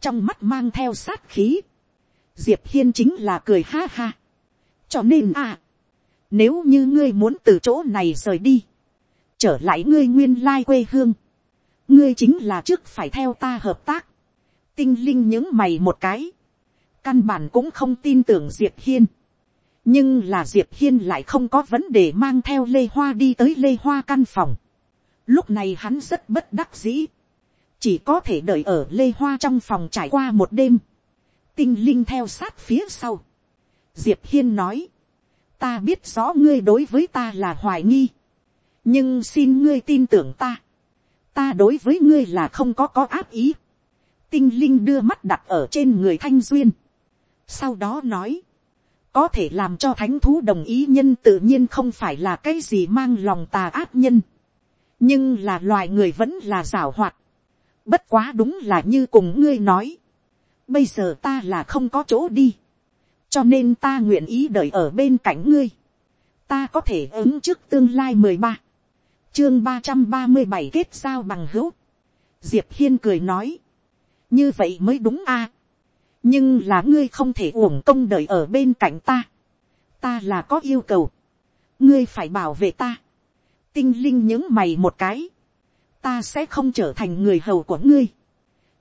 Trong mắt mang theo sát khí. Diệp Hiên chính là cười ha ha. Cho nên à. Nếu như ngươi muốn từ chỗ này rời đi. Trở lại ngươi nguyên lai quê hương. Ngươi chính là trước phải theo ta hợp tác. Tinh linh những mày một cái. Căn bản cũng không tin tưởng Diệp Hiên nhưng là diệp hiên lại không có vấn đề mang theo lê hoa đi tới lê hoa căn phòng. lúc này hắn rất bất đắc dĩ, chỉ có thể đợi ở lê hoa trong phòng trải qua một đêm, tinh linh theo sát phía sau. diệp hiên nói, ta biết rõ ngươi đối với ta là hoài nghi, nhưng xin ngươi tin tưởng ta, ta đối với ngươi là không có có áp ý. tinh linh đưa mắt đặt ở trên người thanh duyên, sau đó nói, có thể làm cho thánh thú đồng ý nhân tự nhiên không phải là cái gì mang lòng tà ác nhân, nhưng là loài người vẫn là giảo hoạt, bất quá đúng là như cùng ngươi nói, bây giờ ta là không có chỗ đi, cho nên ta nguyện ý đợi ở bên cạnh ngươi, ta có thể ứng trước tương lai mười ba, chương ba trăm ba mươi bảy kết giao bằng hữu, diệp hiên cười nói, như vậy mới đúng a, nhưng là ngươi không thể uổng công đợi ở bên cạnh ta. ta là có yêu cầu. ngươi phải bảo vệ ta. tinh linh những mày một cái. ta sẽ không trở thành người hầu của ngươi.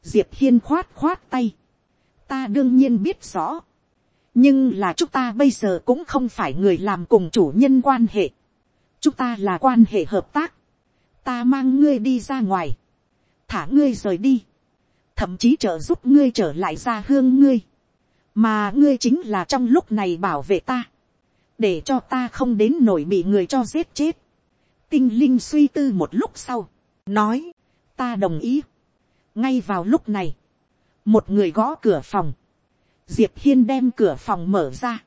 diệp hiên khoát khoát tay. ta đương nhiên biết rõ. nhưng là chúng ta bây giờ cũng không phải người làm cùng chủ nhân quan hệ chúng ta là quan hệ hợp tác. ta mang ngươi đi ra ngoài. thả ngươi rời đi thậm chí trợ giúp ngươi trở lại ra hương ngươi, mà ngươi chính là trong lúc này bảo vệ ta, để cho ta không đến nổi bị người cho giết chết. tinh linh suy tư một lúc sau, nói, ta đồng ý. ngay vào lúc này, một người gõ cửa phòng, diệp hiên đem cửa phòng mở ra,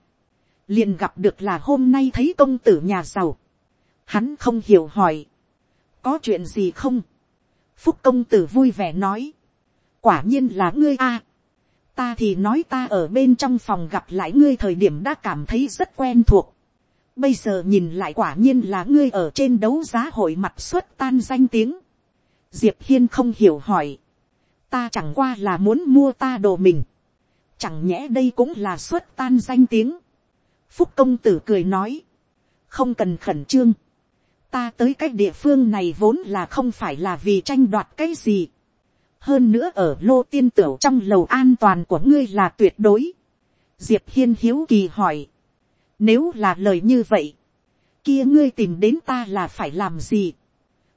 liền gặp được là hôm nay thấy công tử nhà giàu hắn không hiểu hỏi, có chuyện gì không, phúc công tử vui vẻ nói, quả nhiên là ngươi a. ta thì nói ta ở bên trong phòng gặp lại ngươi thời điểm đã cảm thấy rất quen thuộc. bây giờ nhìn lại quả nhiên là ngươi ở trên đấu giá hội mặt xuất tan danh tiếng. diệp hiên không hiểu hỏi. ta chẳng qua là muốn mua ta đồ mình. chẳng nhẽ đây cũng là xuất tan danh tiếng. phúc công tử cười nói. không cần khẩn trương ta tới cái địa phương này vốn là không phải là vì tranh đoạt cái gì hơn nữa ở lô tiên tửu trong lầu an toàn của ngươi là tuyệt đối. diệp hiên hiếu kỳ hỏi, nếu là lời như vậy, kia ngươi tìm đến ta là phải làm gì.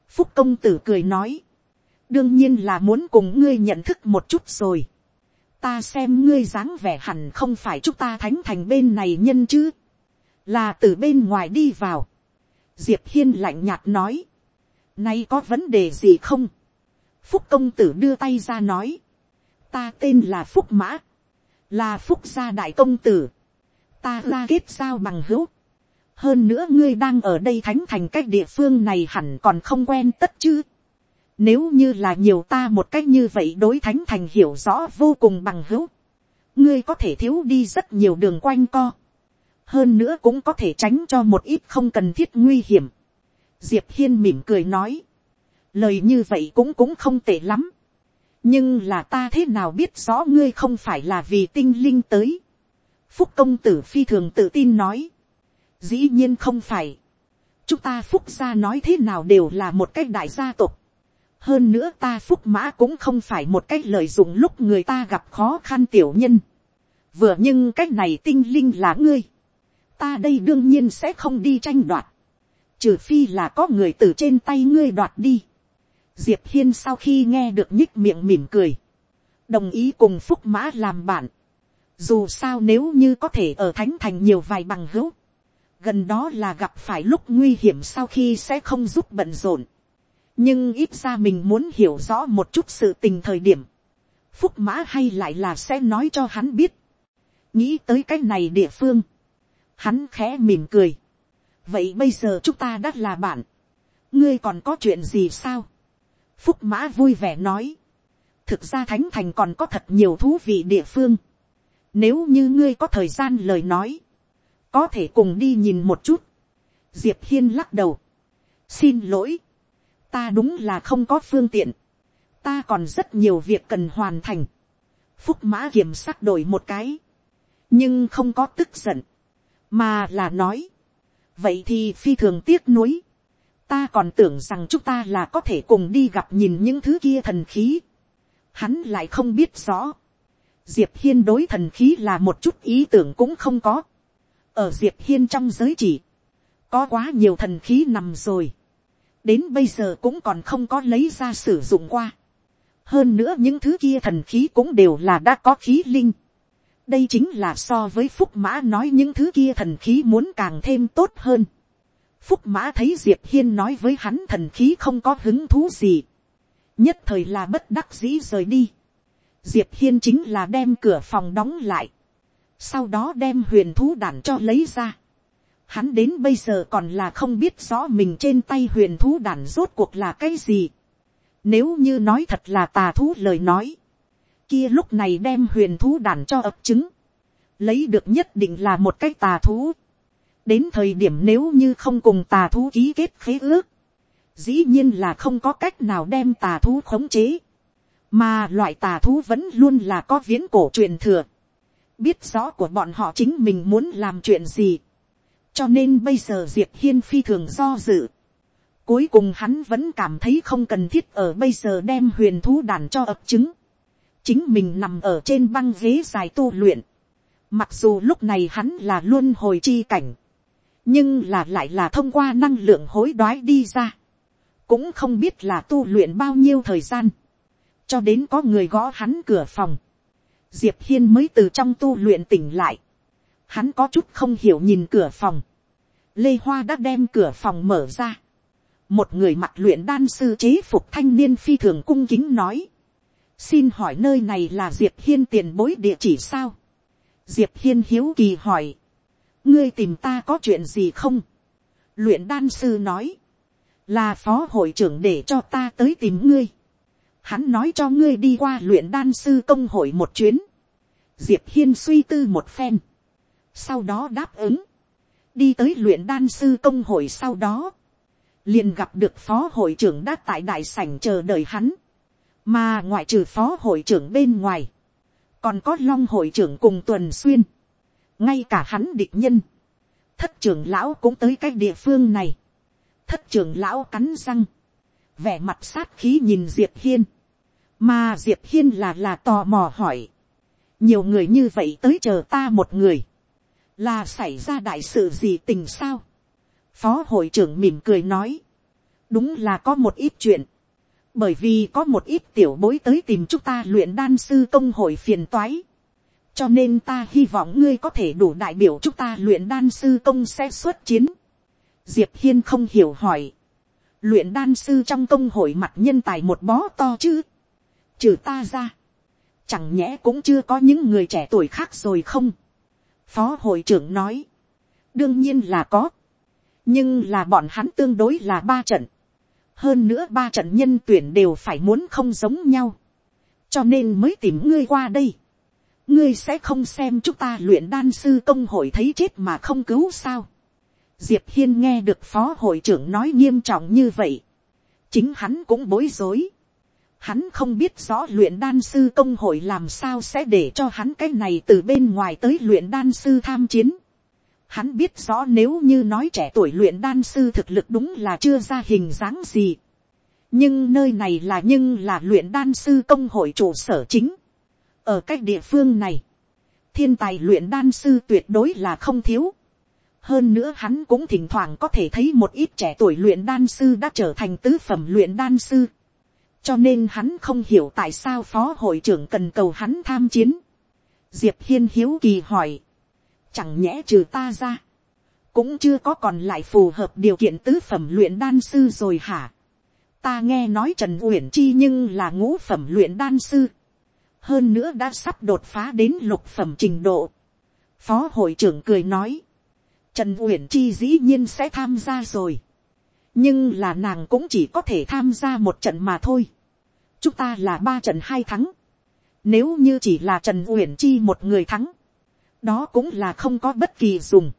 phúc công tử cười nói, đương nhiên là muốn cùng ngươi nhận thức một chút rồi. ta xem ngươi dáng vẻ hẳn không phải chúng ta thánh thành bên này nhân chứ, là từ bên ngoài đi vào diệp hiên lạnh nhạt nói, nay có vấn đề gì không, phúc công tử đưa tay ra nói, ta tên là phúc mã, là phúc gia đại công tử, ta ra kết giao bằng hữu, hơn nữa ngươi đang ở đây thánh thành cách địa phương này hẳn còn không quen tất chứ. Nếu như là nhiều ta một cách như vậy đối thánh thành hiểu rõ vô cùng bằng hữu, ngươi có thể thiếu đi rất nhiều đường quanh co hơn nữa cũng có thể tránh cho một ít không cần thiết nguy hiểm. diệp hiên mỉm cười nói, lời như vậy cũng cũng không tệ lắm, nhưng là ta thế nào biết rõ ngươi không phải là vì tinh linh tới. phúc công tử phi thường tự tin nói, dĩ nhiên không phải, chúng ta phúc gia nói thế nào đều là một cái đại gia tộc, hơn nữa ta phúc mã cũng không phải một cái lợi dụng lúc người ta gặp khó khăn tiểu nhân, vừa nhưng cái này tinh linh là ngươi, ta đây đương nhiên sẽ không đi tranh đoạt, trừ phi là có người từ trên tay ngươi đoạt đi. Diệp hiên sau khi nghe được nhích miệng mỉm cười, đồng ý cùng phúc mã làm bạn. dù sao nếu như có thể ở thánh thành nhiều vài bằng hữu, gần đó là gặp phải lúc nguy hiểm sau khi sẽ không giúp bận rộn. nhưng ít ra mình muốn hiểu rõ một chút sự tình thời điểm, phúc mã hay lại là sẽ nói cho hắn biết. nghĩ tới cái này địa phương, hắn khẽ mỉm cười. vậy bây giờ chúng ta đã là bạn. ngươi còn có chuyện gì sao. phúc mã vui vẻ nói. thực ra thánh thành còn có thật nhiều thú vị địa phương. nếu như ngươi có thời gian lời nói, có thể cùng đi nhìn một chút. diệp hiên lắc đầu. xin lỗi. ta đúng là không có phương tiện. ta còn rất nhiều việc cần hoàn thành. phúc mã kiểm sắc đổi một cái. nhưng không có tức giận mà là nói, vậy thì phi thường tiếc nuối, ta còn tưởng rằng chúng ta là có thể cùng đi gặp nhìn những thứ kia thần khí, hắn lại không biết rõ, diệp hiên đối thần khí là một chút ý tưởng cũng không có, ở diệp hiên trong giới chỉ, có quá nhiều thần khí nằm rồi, đến bây giờ cũng còn không có lấy ra sử dụng qua, hơn nữa những thứ kia thần khí cũng đều là đã có khí linh, đây chính là so với phúc mã nói những thứ kia thần khí muốn càng thêm tốt hơn. phúc mã thấy diệp hiên nói với hắn thần khí không có hứng thú gì. nhất thời là bất đắc dĩ rời đi. diệp hiên chính là đem cửa phòng đóng lại. sau đó đem huyền thú đản cho lấy ra. hắn đến bây giờ còn là không biết rõ mình trên tay huyền thú đản rốt cuộc là cái gì. nếu như nói thật là tà thú lời nói kia lúc này đem huyền thú đàn cho ập trứng, lấy được nhất định là một cái tà thú. đến thời điểm nếu như không cùng tà thú ký kết khế ước, dĩ nhiên là không có cách nào đem tà thú khống chế, mà loại tà thú vẫn luôn là có viễn cổ truyền thừa, biết rõ của bọn họ chính mình muốn làm chuyện gì, cho nên bây giờ diệp hiên phi thường do dự, cuối cùng hắn vẫn cảm thấy không cần thiết ở bây giờ đem huyền thú đàn cho ập chứng chính mình nằm ở trên băng ghế dài tu luyện, mặc dù lúc này hắn là luôn hồi chi cảnh, nhưng là lại là thông qua năng lượng hối đoái đi ra, cũng không biết là tu luyện bao nhiêu thời gian, cho đến có người gõ hắn cửa phòng, diệp hiên mới từ trong tu luyện tỉnh lại, hắn có chút không hiểu nhìn cửa phòng, lê hoa đã đem cửa phòng mở ra, một người mặt luyện đan sư chế phục thanh niên phi thường cung kính nói, xin hỏi nơi này là diệp hiên tiền bối địa chỉ sao. diệp hiên hiếu kỳ hỏi, ngươi tìm ta có chuyện gì không. luyện đan sư nói, là phó hội trưởng để cho ta tới tìm ngươi. hắn nói cho ngươi đi qua luyện đan sư công hội một chuyến. diệp hiên suy tư một phen. sau đó đáp ứng. đi tới luyện đan sư công hội sau đó. liền gặp được phó hội trưởng đã tại đại sảnh chờ đợi hắn mà ngoại trừ phó hội trưởng bên ngoài, còn có long hội trưởng cùng tuần xuyên, ngay cả hắn địch nhân, thất trưởng lão cũng tới cái địa phương này, thất trưởng lão cắn răng, vẻ mặt sát khí nhìn diệp hiên, mà diệp hiên là là tò mò hỏi, nhiều người như vậy tới chờ ta một người, là xảy ra đại sự gì tình sao, phó hội trưởng mỉm cười nói, đúng là có một ít chuyện, bởi vì có một ít tiểu bối tới tìm chúng ta luyện đan sư công hội phiền toái. cho nên ta hy vọng ngươi có thể đủ đại biểu chúng ta luyện đan sư công sẽ xuất chiến. diệp hiên không hiểu hỏi. luyện đan sư trong công hội mặt nhân tài một bó to chứ. trừ ta ra. chẳng nhẽ cũng chưa có những người trẻ tuổi khác rồi không. phó hội trưởng nói. đương nhiên là có. nhưng là bọn hắn tương đối là ba trận hơn nữa ba trận nhân tuyển đều phải muốn không giống nhau, cho nên mới tìm ngươi qua đây. ngươi sẽ không xem chúng ta luyện đan sư công hội thấy chết mà không cứu sao. diệp hiên nghe được phó hội trưởng nói nghiêm trọng như vậy, chính hắn cũng bối rối. Hắn không biết rõ luyện đan sư công hội làm sao sẽ để cho hắn cái này từ bên ngoài tới luyện đan sư tham chiến. Hắn biết rõ nếu như nói trẻ tuổi luyện đan sư thực lực đúng là chưa ra hình dáng gì. Nhưng nơi này là nhưng là luyện đan sư công hội trụ sở chính. Ở cách địa phương này, thiên tài luyện đan sư tuyệt đối là không thiếu. Hơn nữa hắn cũng thỉnh thoảng có thể thấy một ít trẻ tuổi luyện đan sư đã trở thành tứ phẩm luyện đan sư. Cho nên hắn không hiểu tại sao phó hội trưởng cần cầu hắn tham chiến. Diệp Hiên hiếu kỳ hỏi chẳng nhẽ trừ ta ra, cũng chưa có còn lại phù hợp điều kiện tứ phẩm luyện đan sư rồi hả. ta nghe nói trần uyển chi nhưng là ngũ phẩm luyện đan sư, hơn nữa đã sắp đột phá đến lục phẩm trình độ. phó hội trưởng cười nói, trần uyển chi dĩ nhiên sẽ tham gia rồi, nhưng là nàng cũng chỉ có thể tham gia một trận mà thôi. chúng ta là ba trận hai thắng, nếu như chỉ là trần uyển chi một người thắng, đó cũng là không có bất kỳ dùng.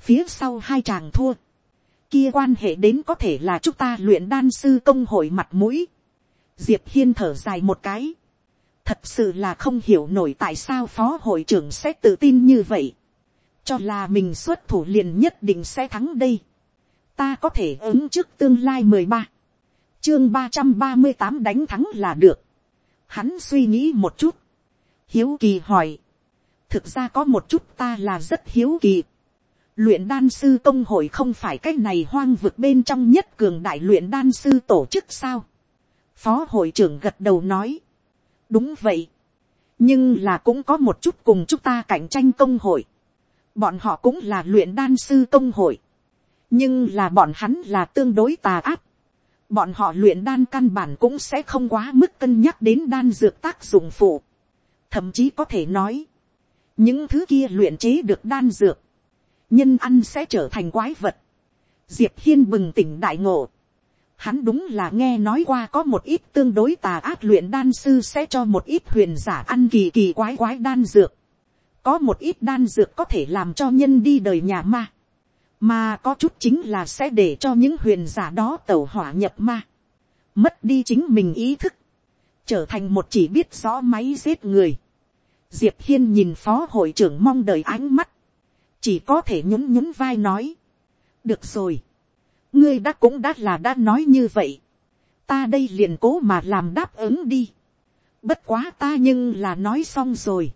phía sau hai chàng thua, kia quan hệ đến có thể là chúng ta luyện đan sư công hội mặt mũi. diệp hiên thở dài một cái. thật sự là không hiểu nổi tại sao phó hội trưởng sẽ tự tin như vậy. cho là mình xuất thủ liền nhất định sẽ thắng đây. ta có thể ứng trước tương lai mười ba, chương ba trăm ba mươi tám đánh thắng là được. hắn suy nghĩ một chút. hiếu kỳ hỏi thực ra có một chút ta là rất hiếu kỳ. Luyện đan sư công hội không phải cái này hoang vực bên trong nhất cường đại luyện đan sư tổ chức sao. Phó hội trưởng gật đầu nói. Đúng vậy. Nhưng là cũng có một chút cùng chúng ta cạnh tranh công hội. Bọn họ cũng là luyện đan sư công hội. Nhưng là bọn hắn là tương đối tà áp. Bọn họ luyện đan căn bản cũng sẽ không quá mức cân nhắc đến đan dược tác dụng phụ. Thậm chí có thể nói những thứ kia luyện chế được đan dược, nhân ăn sẽ trở thành quái vật. Diệp hiên bừng tỉnh đại ngộ. Hắn đúng là nghe nói qua có một ít tương đối tà ác luyện đan sư sẽ cho một ít huyền giả ăn kỳ kỳ quái quái đan dược. Có một ít đan dược có thể làm cho nhân đi đời nhà ma. Mà có chút chính là sẽ để cho những huyền giả đó tẩu hỏa nhập ma. Mất đi chính mình ý thức. Trở thành một chỉ biết rõ máy giết người diệp hiên nhìn phó hội trưởng mong đợi ánh mắt, chỉ có thể nhún nhún vai nói, được rồi, ngươi đã cũng đã là đã nói như vậy, ta đây liền cố mà làm đáp ứng đi, bất quá ta nhưng là nói xong rồi,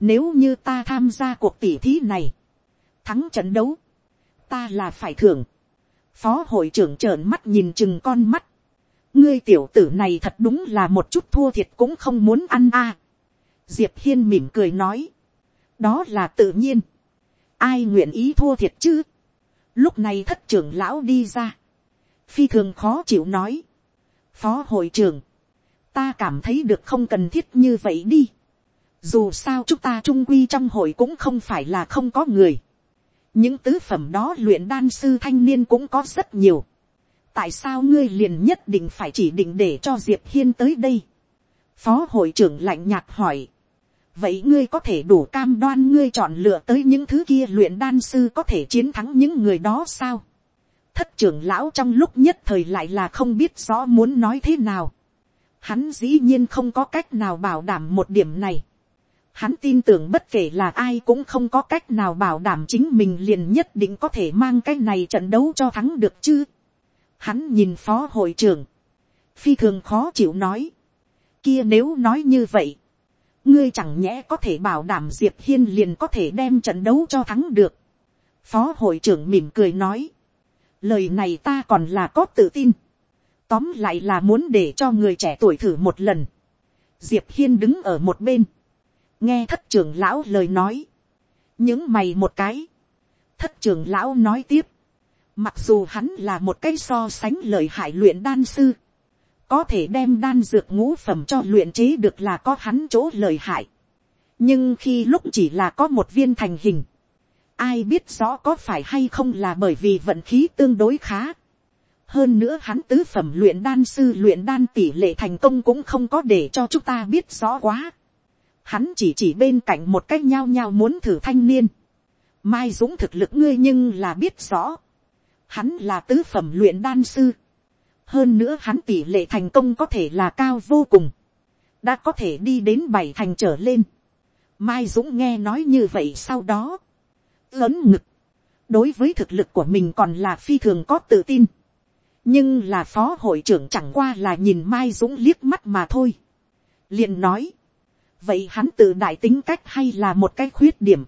nếu như ta tham gia cuộc tỉ thí này, thắng trận đấu, ta là phải thưởng, phó hội trưởng trợn mắt nhìn chừng con mắt, ngươi tiểu tử này thật đúng là một chút thua thiệt cũng không muốn ăn a diệp hiên mỉm cười nói, đó là tự nhiên, ai nguyện ý thua thiệt chứ, lúc này thất trưởng lão đi ra, phi thường khó chịu nói, phó hội trưởng, ta cảm thấy được không cần thiết như vậy đi, dù sao chúng ta trung quy trong hội cũng không phải là không có người, những tứ phẩm đó luyện đan sư thanh niên cũng có rất nhiều, tại sao ngươi liền nhất định phải chỉ định để cho diệp hiên tới đây, phó hội trưởng lạnh nhạt hỏi, vậy ngươi có thể đủ cam đoan ngươi chọn lựa tới những thứ kia luyện đan sư có thể chiến thắng những người đó sao. thất trưởng lão trong lúc nhất thời lại là không biết rõ muốn nói thế nào. hắn dĩ nhiên không có cách nào bảo đảm một điểm này. hắn tin tưởng bất kể là ai cũng không có cách nào bảo đảm chính mình liền nhất định có thể mang cái này trận đấu cho thắng được chứ. hắn nhìn phó hội trưởng, phi thường khó chịu nói. kia nếu nói như vậy, ngươi chẳng nhẽ có thể bảo đảm diệp hiên liền có thể đem trận đấu cho thắng được. phó hội trưởng mỉm cười nói, lời này ta còn là có tự tin. tóm lại là muốn để cho người trẻ tuổi thử một lần. diệp hiên đứng ở một bên, nghe thất trưởng lão lời nói, những mày một cái, thất trưởng lão nói tiếp, mặc dù hắn là một cái so sánh lợi hại luyện đan sư, có thể đem đan dược ngũ phẩm cho luyện chế được là có hắn chỗ lời hại. nhưng khi lúc chỉ là có một viên thành hình, ai biết rõ có phải hay không là bởi vì vận khí tương đối khá. hơn nữa hắn tứ phẩm luyện đan sư luyện đan tỷ lệ thành công cũng không có để cho chúng ta biết rõ quá. hắn chỉ chỉ bên cạnh một cách nhao nhao muốn thử thanh niên. mai dũng thực lực ngươi nhưng là biết rõ. hắn là tứ phẩm luyện đan sư hơn nữa hắn tỷ lệ thành công có thể là cao vô cùng, đã có thể đi đến bảy thành trở lên. Mai Dũng nghe nói như vậy sau đó, lớn ngực, đối với thực lực của mình còn là phi thường có tự tin. nhưng là phó hội trưởng chẳng qua là nhìn Mai Dũng liếc mắt mà thôi. liền nói, vậy hắn tự đại tính cách hay là một cái khuyết điểm.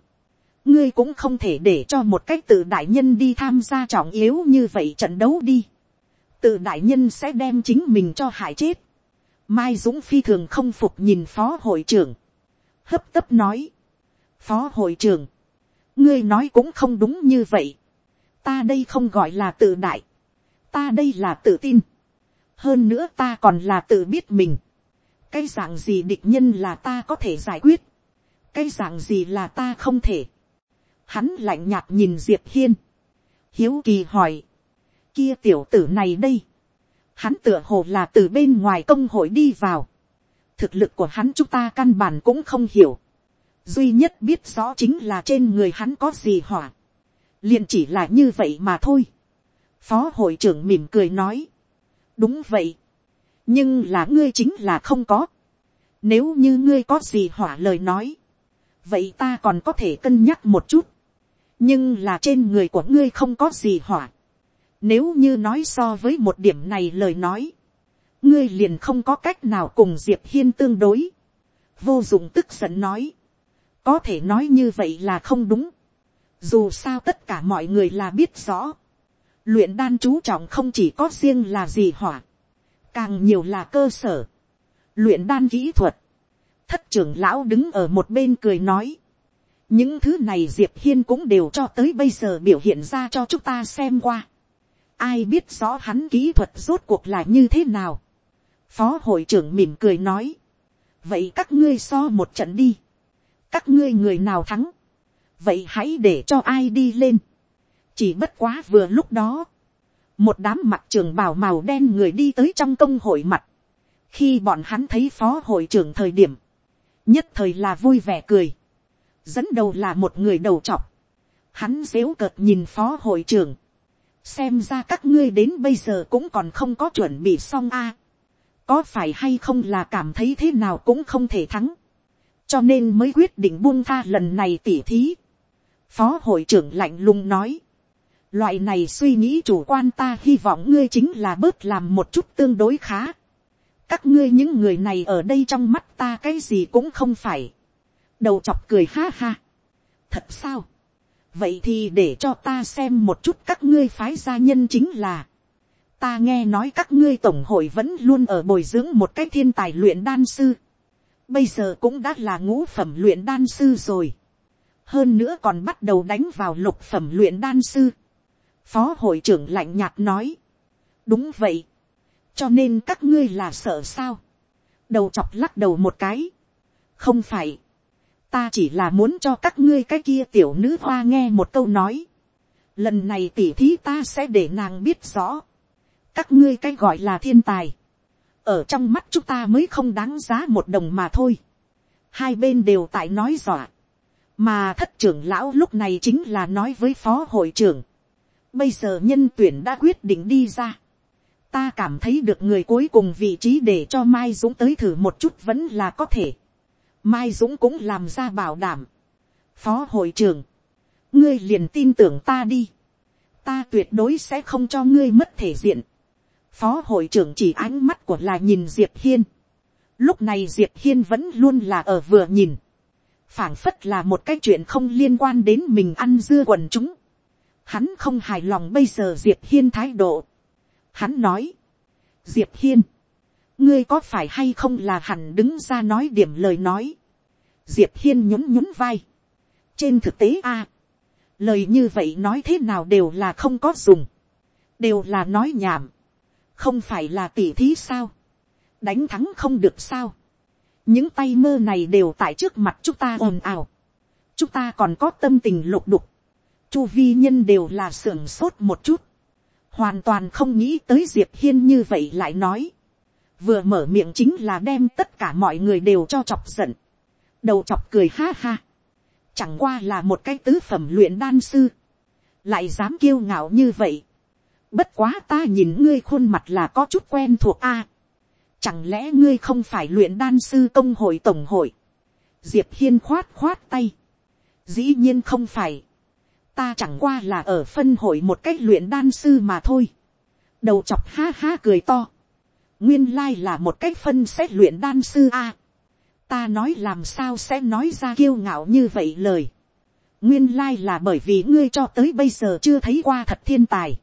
ngươi cũng không thể để cho một cách tự đại nhân đi tham gia trọng yếu như vậy trận đấu đi tự đại nhân sẽ đem chính mình cho hại chết. Mai Dũng phi thường không phục nhìn phó hội trưởng. Hấp tấp nói. Phó hội trưởng. Ngươi nói cũng không đúng như vậy. Ta đây không gọi là tự đại. Ta đây là tự tin. Hơn nữa ta còn là tự biết mình cái dạng gì địch nhân là ta có thể giải quyết, cái dạng gì là ta không thể. Hắn lạnh nhạt nhìn diệp hiên, hiếu kỳ hỏi, kia tiểu tử này đây, hắn tựa hồ là từ bên ngoài công hội đi vào, thực lực của hắn chúng ta căn bản cũng không hiểu, duy nhất biết rõ chính là trên người hắn có gì hỏa, liền chỉ là như vậy mà thôi. phó hội trưởng mỉm cười nói, đúng vậy, nhưng là ngươi chính là không có. Nếu như ngươi có gì hỏa lời nói, vậy ta còn có thể cân nhắc một chút. nhưng là trên người của ngươi không có gì hỏa. Nếu như nói so với một điểm này lời nói, ngươi liền không có cách nào cùng diệp hiên tương đối. vô dụng tức giận nói, có thể nói như vậy là không đúng. dù sao tất cả mọi người là biết rõ, luyện đan chú trọng không chỉ có riêng là gì hỏa, càng nhiều là cơ sở, luyện đan kỹ thuật, thất trưởng lão đứng ở một bên cười nói, những thứ này diệp hiên cũng đều cho tới bây giờ biểu hiện ra cho chúng ta xem qua, ai biết rõ hắn kỹ thuật rốt cuộc là như thế nào, phó hội trưởng mỉm cười nói, vậy các ngươi so một trận đi, các ngươi người nào thắng, vậy hãy để cho ai đi lên, chỉ bất quá vừa lúc đó, một đám mặt trường bào màu đen người đi tới trong công hội mặt. khi bọn hắn thấy phó hội trưởng thời điểm, nhất thời là vui vẻ cười. dẫn đầu là một người đầu trọc. hắn dếu cợt nhìn phó hội trưởng xem ra các ngươi đến bây giờ cũng còn không có chuẩn bị xong a. có phải hay không là cảm thấy thế nào cũng không thể thắng. cho nên mới quyết định buông tha lần này tỉ thí. phó hội trưởng lạnh lùng nói Loại này suy nghĩ chủ quan ta hy vọng ngươi chính là bớt làm một chút tương đối khá. Các ngươi những người này ở đây trong mắt ta cái gì cũng không phải. Đầu chọc cười ha ha. Thật sao? Vậy thì để cho ta xem một chút các ngươi phái gia nhân chính là. Ta nghe nói các ngươi tổng hội vẫn luôn ở bồi dưỡng một cái thiên tài luyện đan sư. Bây giờ cũng đã là ngũ phẩm luyện đan sư rồi. Hơn nữa còn bắt đầu đánh vào lục phẩm luyện đan sư phó hội trưởng lạnh nhạt nói, đúng vậy, cho nên các ngươi là sợ sao, đầu chọc lắc đầu một cái, không phải, ta chỉ là muốn cho các ngươi cái kia tiểu nữ hoa nghe một câu nói, lần này tỉ thí ta sẽ để nàng biết rõ, các ngươi cái gọi là thiên tài, ở trong mắt chúng ta mới không đáng giá một đồng mà thôi, hai bên đều tại nói dọa, mà thất trưởng lão lúc này chính là nói với phó hội trưởng, Bây giờ nhân tuyển đã quyết định đi ra. Ta cảm thấy được người cuối cùng vị trí để cho Mai Dũng tới thử một chút vẫn là có thể. Mai Dũng cũng làm ra bảo đảm. Phó hội trưởng. Ngươi liền tin tưởng ta đi. Ta tuyệt đối sẽ không cho ngươi mất thể diện. Phó hội trưởng chỉ ánh mắt của là nhìn Diệp Hiên. Lúc này Diệp Hiên vẫn luôn là ở vừa nhìn. phảng phất là một cái chuyện không liên quan đến mình ăn dưa quần chúng Hắn không hài lòng bây giờ Diệp Hiên thái độ. Hắn nói. Diệp Hiên. Ngươi có phải hay không là hẳn đứng ra nói điểm lời nói. Diệp Hiên nhún nhún vai. Trên thực tế a Lời như vậy nói thế nào đều là không có dùng. Đều là nói nhảm. Không phải là tỉ thí sao. Đánh thắng không được sao. Những tay mơ này đều tại trước mặt chúng ta ồn ào. Chúng ta còn có tâm tình lục đục chu vi nhân đều là sưởng sốt một chút, hoàn toàn không nghĩ tới diệp hiên như vậy lại nói, vừa mở miệng chính là đem tất cả mọi người đều cho chọc giận, đầu chọc cười ha ha, chẳng qua là một cái tứ phẩm luyện đan sư, lại dám kiêu ngạo như vậy, Bất quá ta nhìn ngươi khuôn mặt là có chút quen thuộc a. chẳng lẽ ngươi không phải luyện đan sư công hội tổng hội. Diệp hiên khoát khoát tay. Dĩ nhiên không phải. Ta chẳng qua là ở phân hội một cách luyện đan sư mà thôi. Đầu chọc ha ha cười to. Nguyên lai là một cách phân xét luyện đan sư a. ta nói làm sao sẽ nói ra kiêu ngạo như vậy lời. Nguyên lai là bởi vì ngươi cho tới bây giờ chưa thấy qua thật thiên tài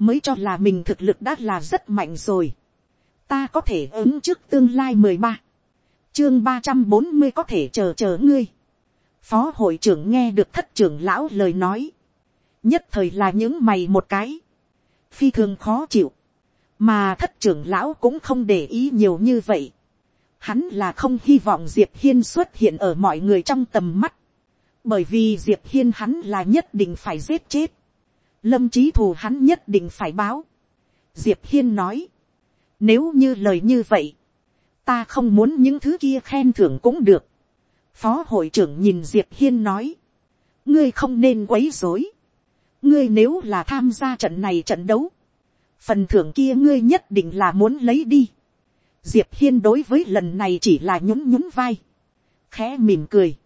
mới cho là mình thực lực đã là rất mạnh rồi. ta có thể ứng trước tương lai mười ba, chương ba trăm bốn mươi có thể chờ chờ ngươi. phó hội trưởng nghe được thất trưởng lão lời nói, nhất thời là những mày một cái, phi thường khó chịu, mà thất trưởng lão cũng không để ý nhiều như vậy. Hắn là không hy vọng diệp hiên xuất hiện ở mọi người trong tầm mắt, bởi vì diệp hiên hắn là nhất định phải giết chết lâm trí thù hắn nhất định phải báo. diệp hiên nói, nếu như lời như vậy, ta không muốn những thứ kia khen thưởng cũng được. phó hội trưởng nhìn diệp hiên nói, ngươi không nên quấy dối. ngươi nếu là tham gia trận này trận đấu, phần thưởng kia ngươi nhất định là muốn lấy đi. diệp hiên đối với lần này chỉ là nhún nhún vai, khẽ mỉm cười,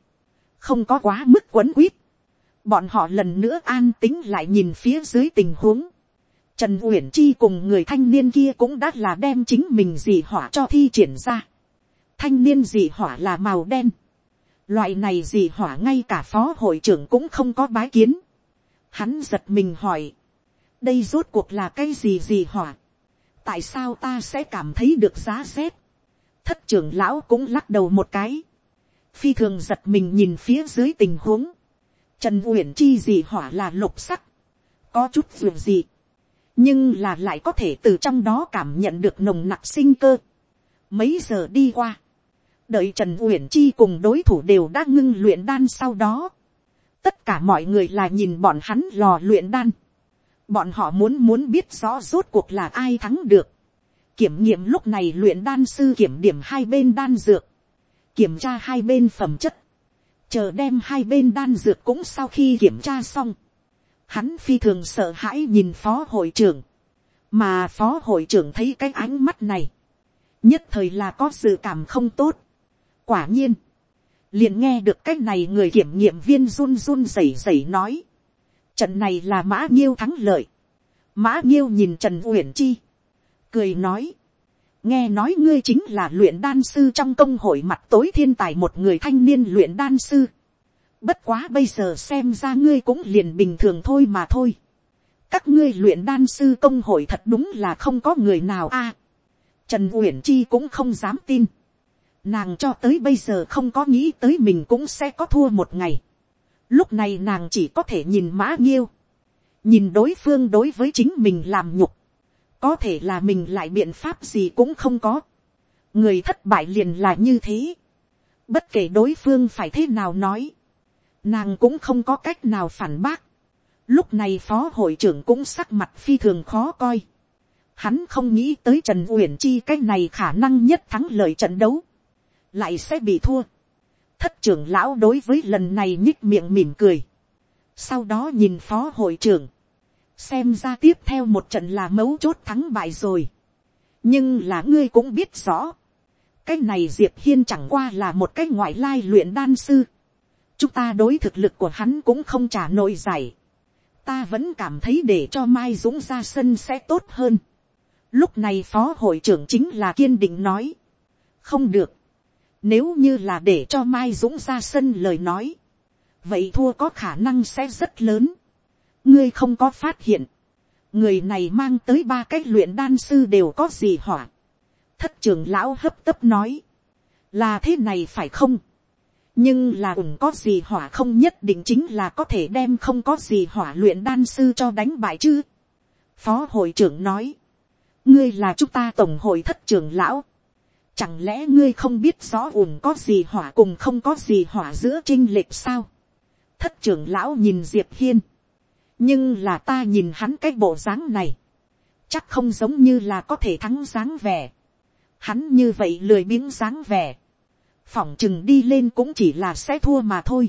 không có quá mức quấn quýt bọn họ lần nữa an tính lại nhìn phía dưới tình huống. Trần Uyển Chi cùng người thanh niên kia cũng đã là đem chính mình dị hỏa cho thi triển ra. Thanh niên dị hỏa là màu đen. Loại này dị hỏa ngay cả phó hội trưởng cũng không có bái kiến. Hắn giật mình hỏi. Đây rốt cuộc là cái gì gì hỏa? Tại sao ta sẽ cảm thấy được giá rét? Thất trưởng lão cũng lắc đầu một cái. Phi thường giật mình nhìn phía dưới tình huống Trần Uyển Chi gì hỏa là lục sắc. Có chút vượt gì. Nhưng là lại có thể từ trong đó cảm nhận được nồng nặc sinh cơ. Mấy giờ đi qua. Đợi Trần Uyển Chi cùng đối thủ đều đã ngưng luyện đan sau đó. Tất cả mọi người là nhìn bọn hắn lò luyện đan. Bọn họ muốn muốn biết rõ rốt cuộc là ai thắng được. Kiểm nghiệm lúc này luyện đan sư kiểm điểm hai bên đan dược. Kiểm tra hai bên phẩm chất chờ đem hai bên đan dược cũng sau khi kiểm tra xong, hắn phi thường sợ hãi nhìn phó hội trưởng, mà phó hội trưởng thấy cái ánh mắt này, nhất thời là có sự cảm không tốt. quả nhiên, liền nghe được cái này người kiểm nghiệm viên run run rẩy rẩy nói, trận này là mã nghiêu thắng lợi, mã nghiêu nhìn trần uyển chi, cười nói, nghe nói ngươi chính là luyện đan sư trong công hội mặt tối thiên tài một người thanh niên luyện đan sư. Bất quá bây giờ xem ra ngươi cũng liền bình thường thôi mà thôi. Các ngươi luyện đan sư công hội thật đúng là không có người nào a. Trần Uyển Chi cũng không dám tin. Nàng cho tới bây giờ không có nghĩ tới mình cũng sẽ có thua một ngày. Lúc này nàng chỉ có thể nhìn mã nghiêu. Nhìn đối phương đối với chính mình làm nhục có thể là mình lại biện pháp gì cũng không có. người thất bại liền là như thế. bất kể đối phương phải thế nào nói, nàng cũng không có cách nào phản bác. lúc này phó hội trưởng cũng sắc mặt phi thường khó coi. hắn không nghĩ tới trần uyển chi cái này khả năng nhất thắng lợi trận đấu, lại sẽ bị thua thất trưởng lão đối với lần này nhích miệng mỉm cười. sau đó nhìn phó hội trưởng, xem ra tiếp theo một trận là mấu chốt thắng bại rồi. nhưng là ngươi cũng biết rõ, cái này diệp hiên chẳng qua là một cái ngoại lai luyện đan sư. chúng ta đối thực lực của hắn cũng không trả nội giải. ta vẫn cảm thấy để cho mai dũng ra sân sẽ tốt hơn. lúc này phó hội trưởng chính là kiên định nói. không được nếu như là để cho mai dũng ra sân lời nói, vậy thua có khả năng sẽ rất lớn ngươi không có phát hiện, người này mang tới ba cái luyện đan sư đều có gì hỏa. thất trưởng lão hấp tấp nói, là thế này phải không, nhưng là ủng có gì hỏa không nhất định chính là có thể đem không có gì hỏa luyện đan sư cho đánh bại chứ. phó hội trưởng nói, ngươi là chúng ta tổng hội thất trưởng lão, chẳng lẽ ngươi không biết rõ ủng có gì hỏa cùng không có gì hỏa giữa trinh lệch sao. thất trưởng lão nhìn diệp hiên, nhưng là ta nhìn hắn cái bộ dáng này, chắc không giống như là có thể thắng dáng vẻ. Hắn như vậy lười biếng dáng vẻ, phỏng chừng đi lên cũng chỉ là sẽ thua mà thôi.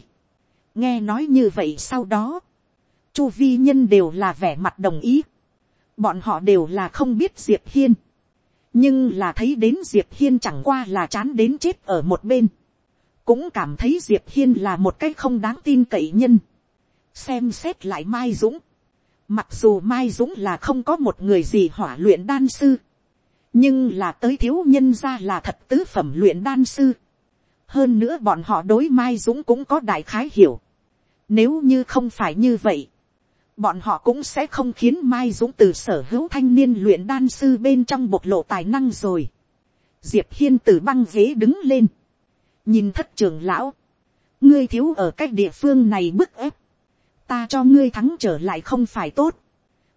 nghe nói như vậy sau đó, chu vi nhân đều là vẻ mặt đồng ý. bọn họ đều là không biết diệp hiên, nhưng là thấy đến diệp hiên chẳng qua là chán đến chết ở một bên, cũng cảm thấy diệp hiên là một cái không đáng tin cậy nhân, xem xét lại mai dũng, mặc dù mai dũng là không có một người gì hỏa luyện đan sư, nhưng là tới thiếu nhân ra là thật tứ phẩm luyện đan sư, hơn nữa bọn họ đối mai dũng cũng có đại khái hiểu, nếu như không phải như vậy, bọn họ cũng sẽ không khiến mai dũng từ sở hữu thanh niên luyện đan sư bên trong bộc lộ tài năng rồi. diệp hiên từ băng ghế đứng lên, nhìn thất trường lão, ngươi thiếu ở cái địa phương này bức ép, ta cho ngươi thắng trở lại không phải tốt.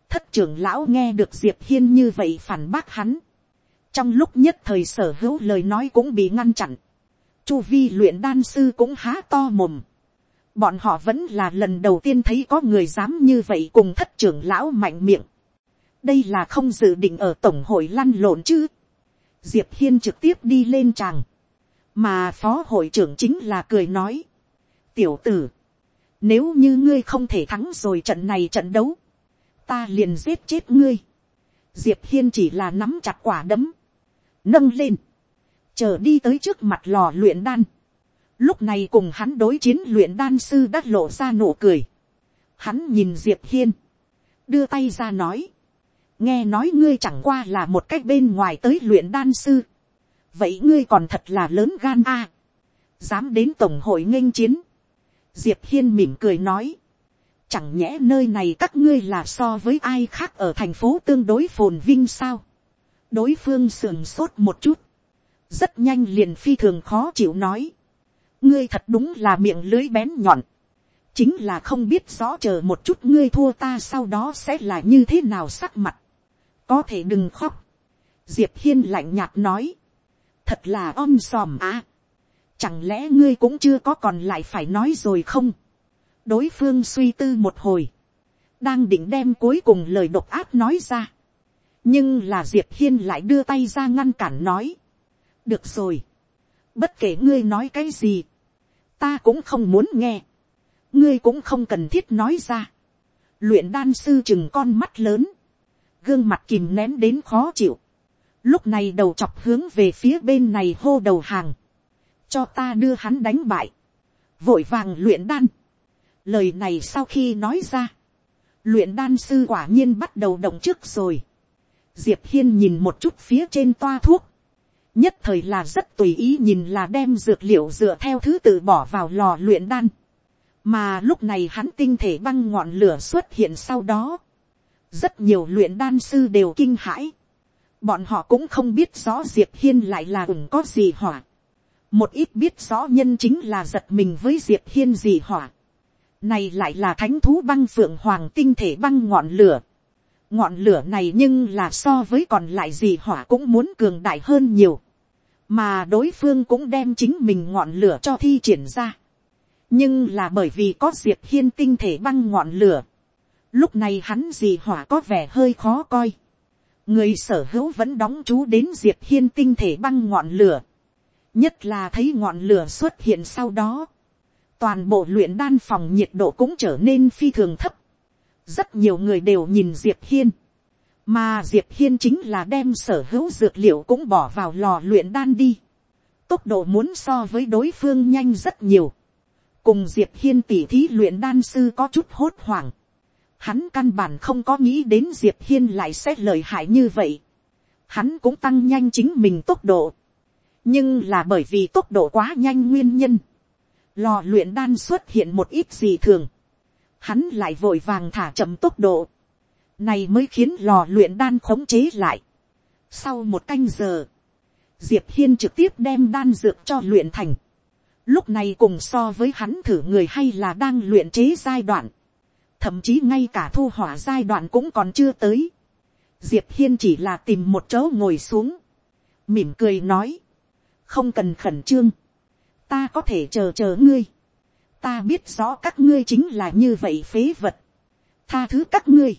thất trưởng lão nghe được diệp hiên như vậy phản bác hắn. trong lúc nhất thời sở hữu lời nói cũng bị ngăn chặn. chu vi luyện đan sư cũng há to mồm bọn họ vẫn là lần đầu tiên thấy có người dám như vậy cùng thất trưởng lão mạnh miệng. đây là không dự định ở tổng hội lăn lộn chứ. diệp hiên trực tiếp đi lên tràng. mà phó hội trưởng chính là cười nói. tiểu tử, nếu như ngươi không thể thắng rồi trận này trận đấu, ta liền giết chết ngươi. diệp hiên chỉ là nắm chặt quả đấm, nâng lên, chờ đi tới trước mặt lò luyện đan Lúc này cùng hắn đối chiến luyện đan sư đã lộ ra nụ cười. Hắn nhìn Diệp Hiên. Đưa tay ra nói. Nghe nói ngươi chẳng qua là một cách bên ngoài tới luyện đan sư. Vậy ngươi còn thật là lớn gan a Dám đến tổng hội nghênh chiến. Diệp Hiên mỉm cười nói. Chẳng nhẽ nơi này các ngươi là so với ai khác ở thành phố tương đối phồn vinh sao. Đối phương sườn sốt một chút. Rất nhanh liền phi thường khó chịu nói ngươi thật đúng là miệng lưới bén nhọn, chính là không biết rõ chờ một chút ngươi thua ta sau đó sẽ là như thế nào sắc mặt, có thể đừng khóc, diệp hiên lạnh nhạt nói, thật là om sòm á, chẳng lẽ ngươi cũng chưa có còn lại phải nói rồi không, đối phương suy tư một hồi, đang định đem cuối cùng lời độc áp nói ra, nhưng là diệp hiên lại đưa tay ra ngăn cản nói, được rồi, bất kể ngươi nói cái gì, ta cũng không muốn nghe, ngươi cũng không cần thiết nói ra. luyện đan sư chừng con mắt lớn, gương mặt kìm nén đến khó chịu, lúc này đầu chọc hướng về phía bên này hô đầu hàng, cho ta đưa hắn đánh bại, vội vàng luyện đan. lời này sau khi nói ra, luyện đan sư quả nhiên bắt đầu động trước rồi. diệp hiên nhìn một chút phía trên toa thuốc, nhất thời là rất tùy ý nhìn là đem dược liệu dựa theo thứ tự bỏ vào lò luyện đan. mà lúc này hắn tinh thể băng ngọn lửa xuất hiện sau đó. rất nhiều luyện đan sư đều kinh hãi. bọn họ cũng không biết rõ diệp hiên lại là ủng có gì hỏa. một ít biết rõ nhân chính là giật mình với diệp hiên gì hỏa. này lại là thánh thú băng phượng hoàng tinh thể băng ngọn lửa ngọn lửa này nhưng là so với còn lại gì hỏa cũng muốn cường đại hơn nhiều mà đối phương cũng đem chính mình ngọn lửa cho thi triển ra. nhưng là bởi vì có diệp hiên tinh thể băng ngọn lửa, lúc này hắn gì hỏa có vẻ hơi khó coi. người sở hữu vẫn đóng chú đến diệp hiên tinh thể băng ngọn lửa, nhất là thấy ngọn lửa xuất hiện sau đó, toàn bộ luyện đan phòng nhiệt độ cũng trở nên phi thường thấp. rất nhiều người đều nhìn diệp hiên, mà diệp hiên chính là đem sở hữu dược liệu cũng bỏ vào lò luyện đan đi. tốc độ muốn so với đối phương nhanh rất nhiều. cùng diệp hiên tỉ thí luyện đan sư có chút hốt hoảng. hắn căn bản không có nghĩ đến diệp hiên lại sẽ lợi hại như vậy. hắn cũng tăng nhanh chính mình tốc độ. nhưng là bởi vì tốc độ quá nhanh nguyên nhân. lò luyện đan xuất hiện một ít gì thường. hắn lại vội vàng thả chậm tốc độ này mới khiến lò luyện đan khống chế lại. Sau một canh giờ, Diệp Hiên trực tiếp đem đan dược cho luyện thành. Lúc này cùng so với hắn thử người hay là đang luyện chế giai đoạn. Thậm chí ngay cả thu hỏa giai đoạn cũng còn chưa tới. Diệp Hiên chỉ là tìm một chỗ ngồi xuống. Mỉm cười nói. Không cần khẩn trương. Ta có thể chờ chờ ngươi. Ta biết rõ các ngươi chính là như vậy phế vật. Tha thứ các ngươi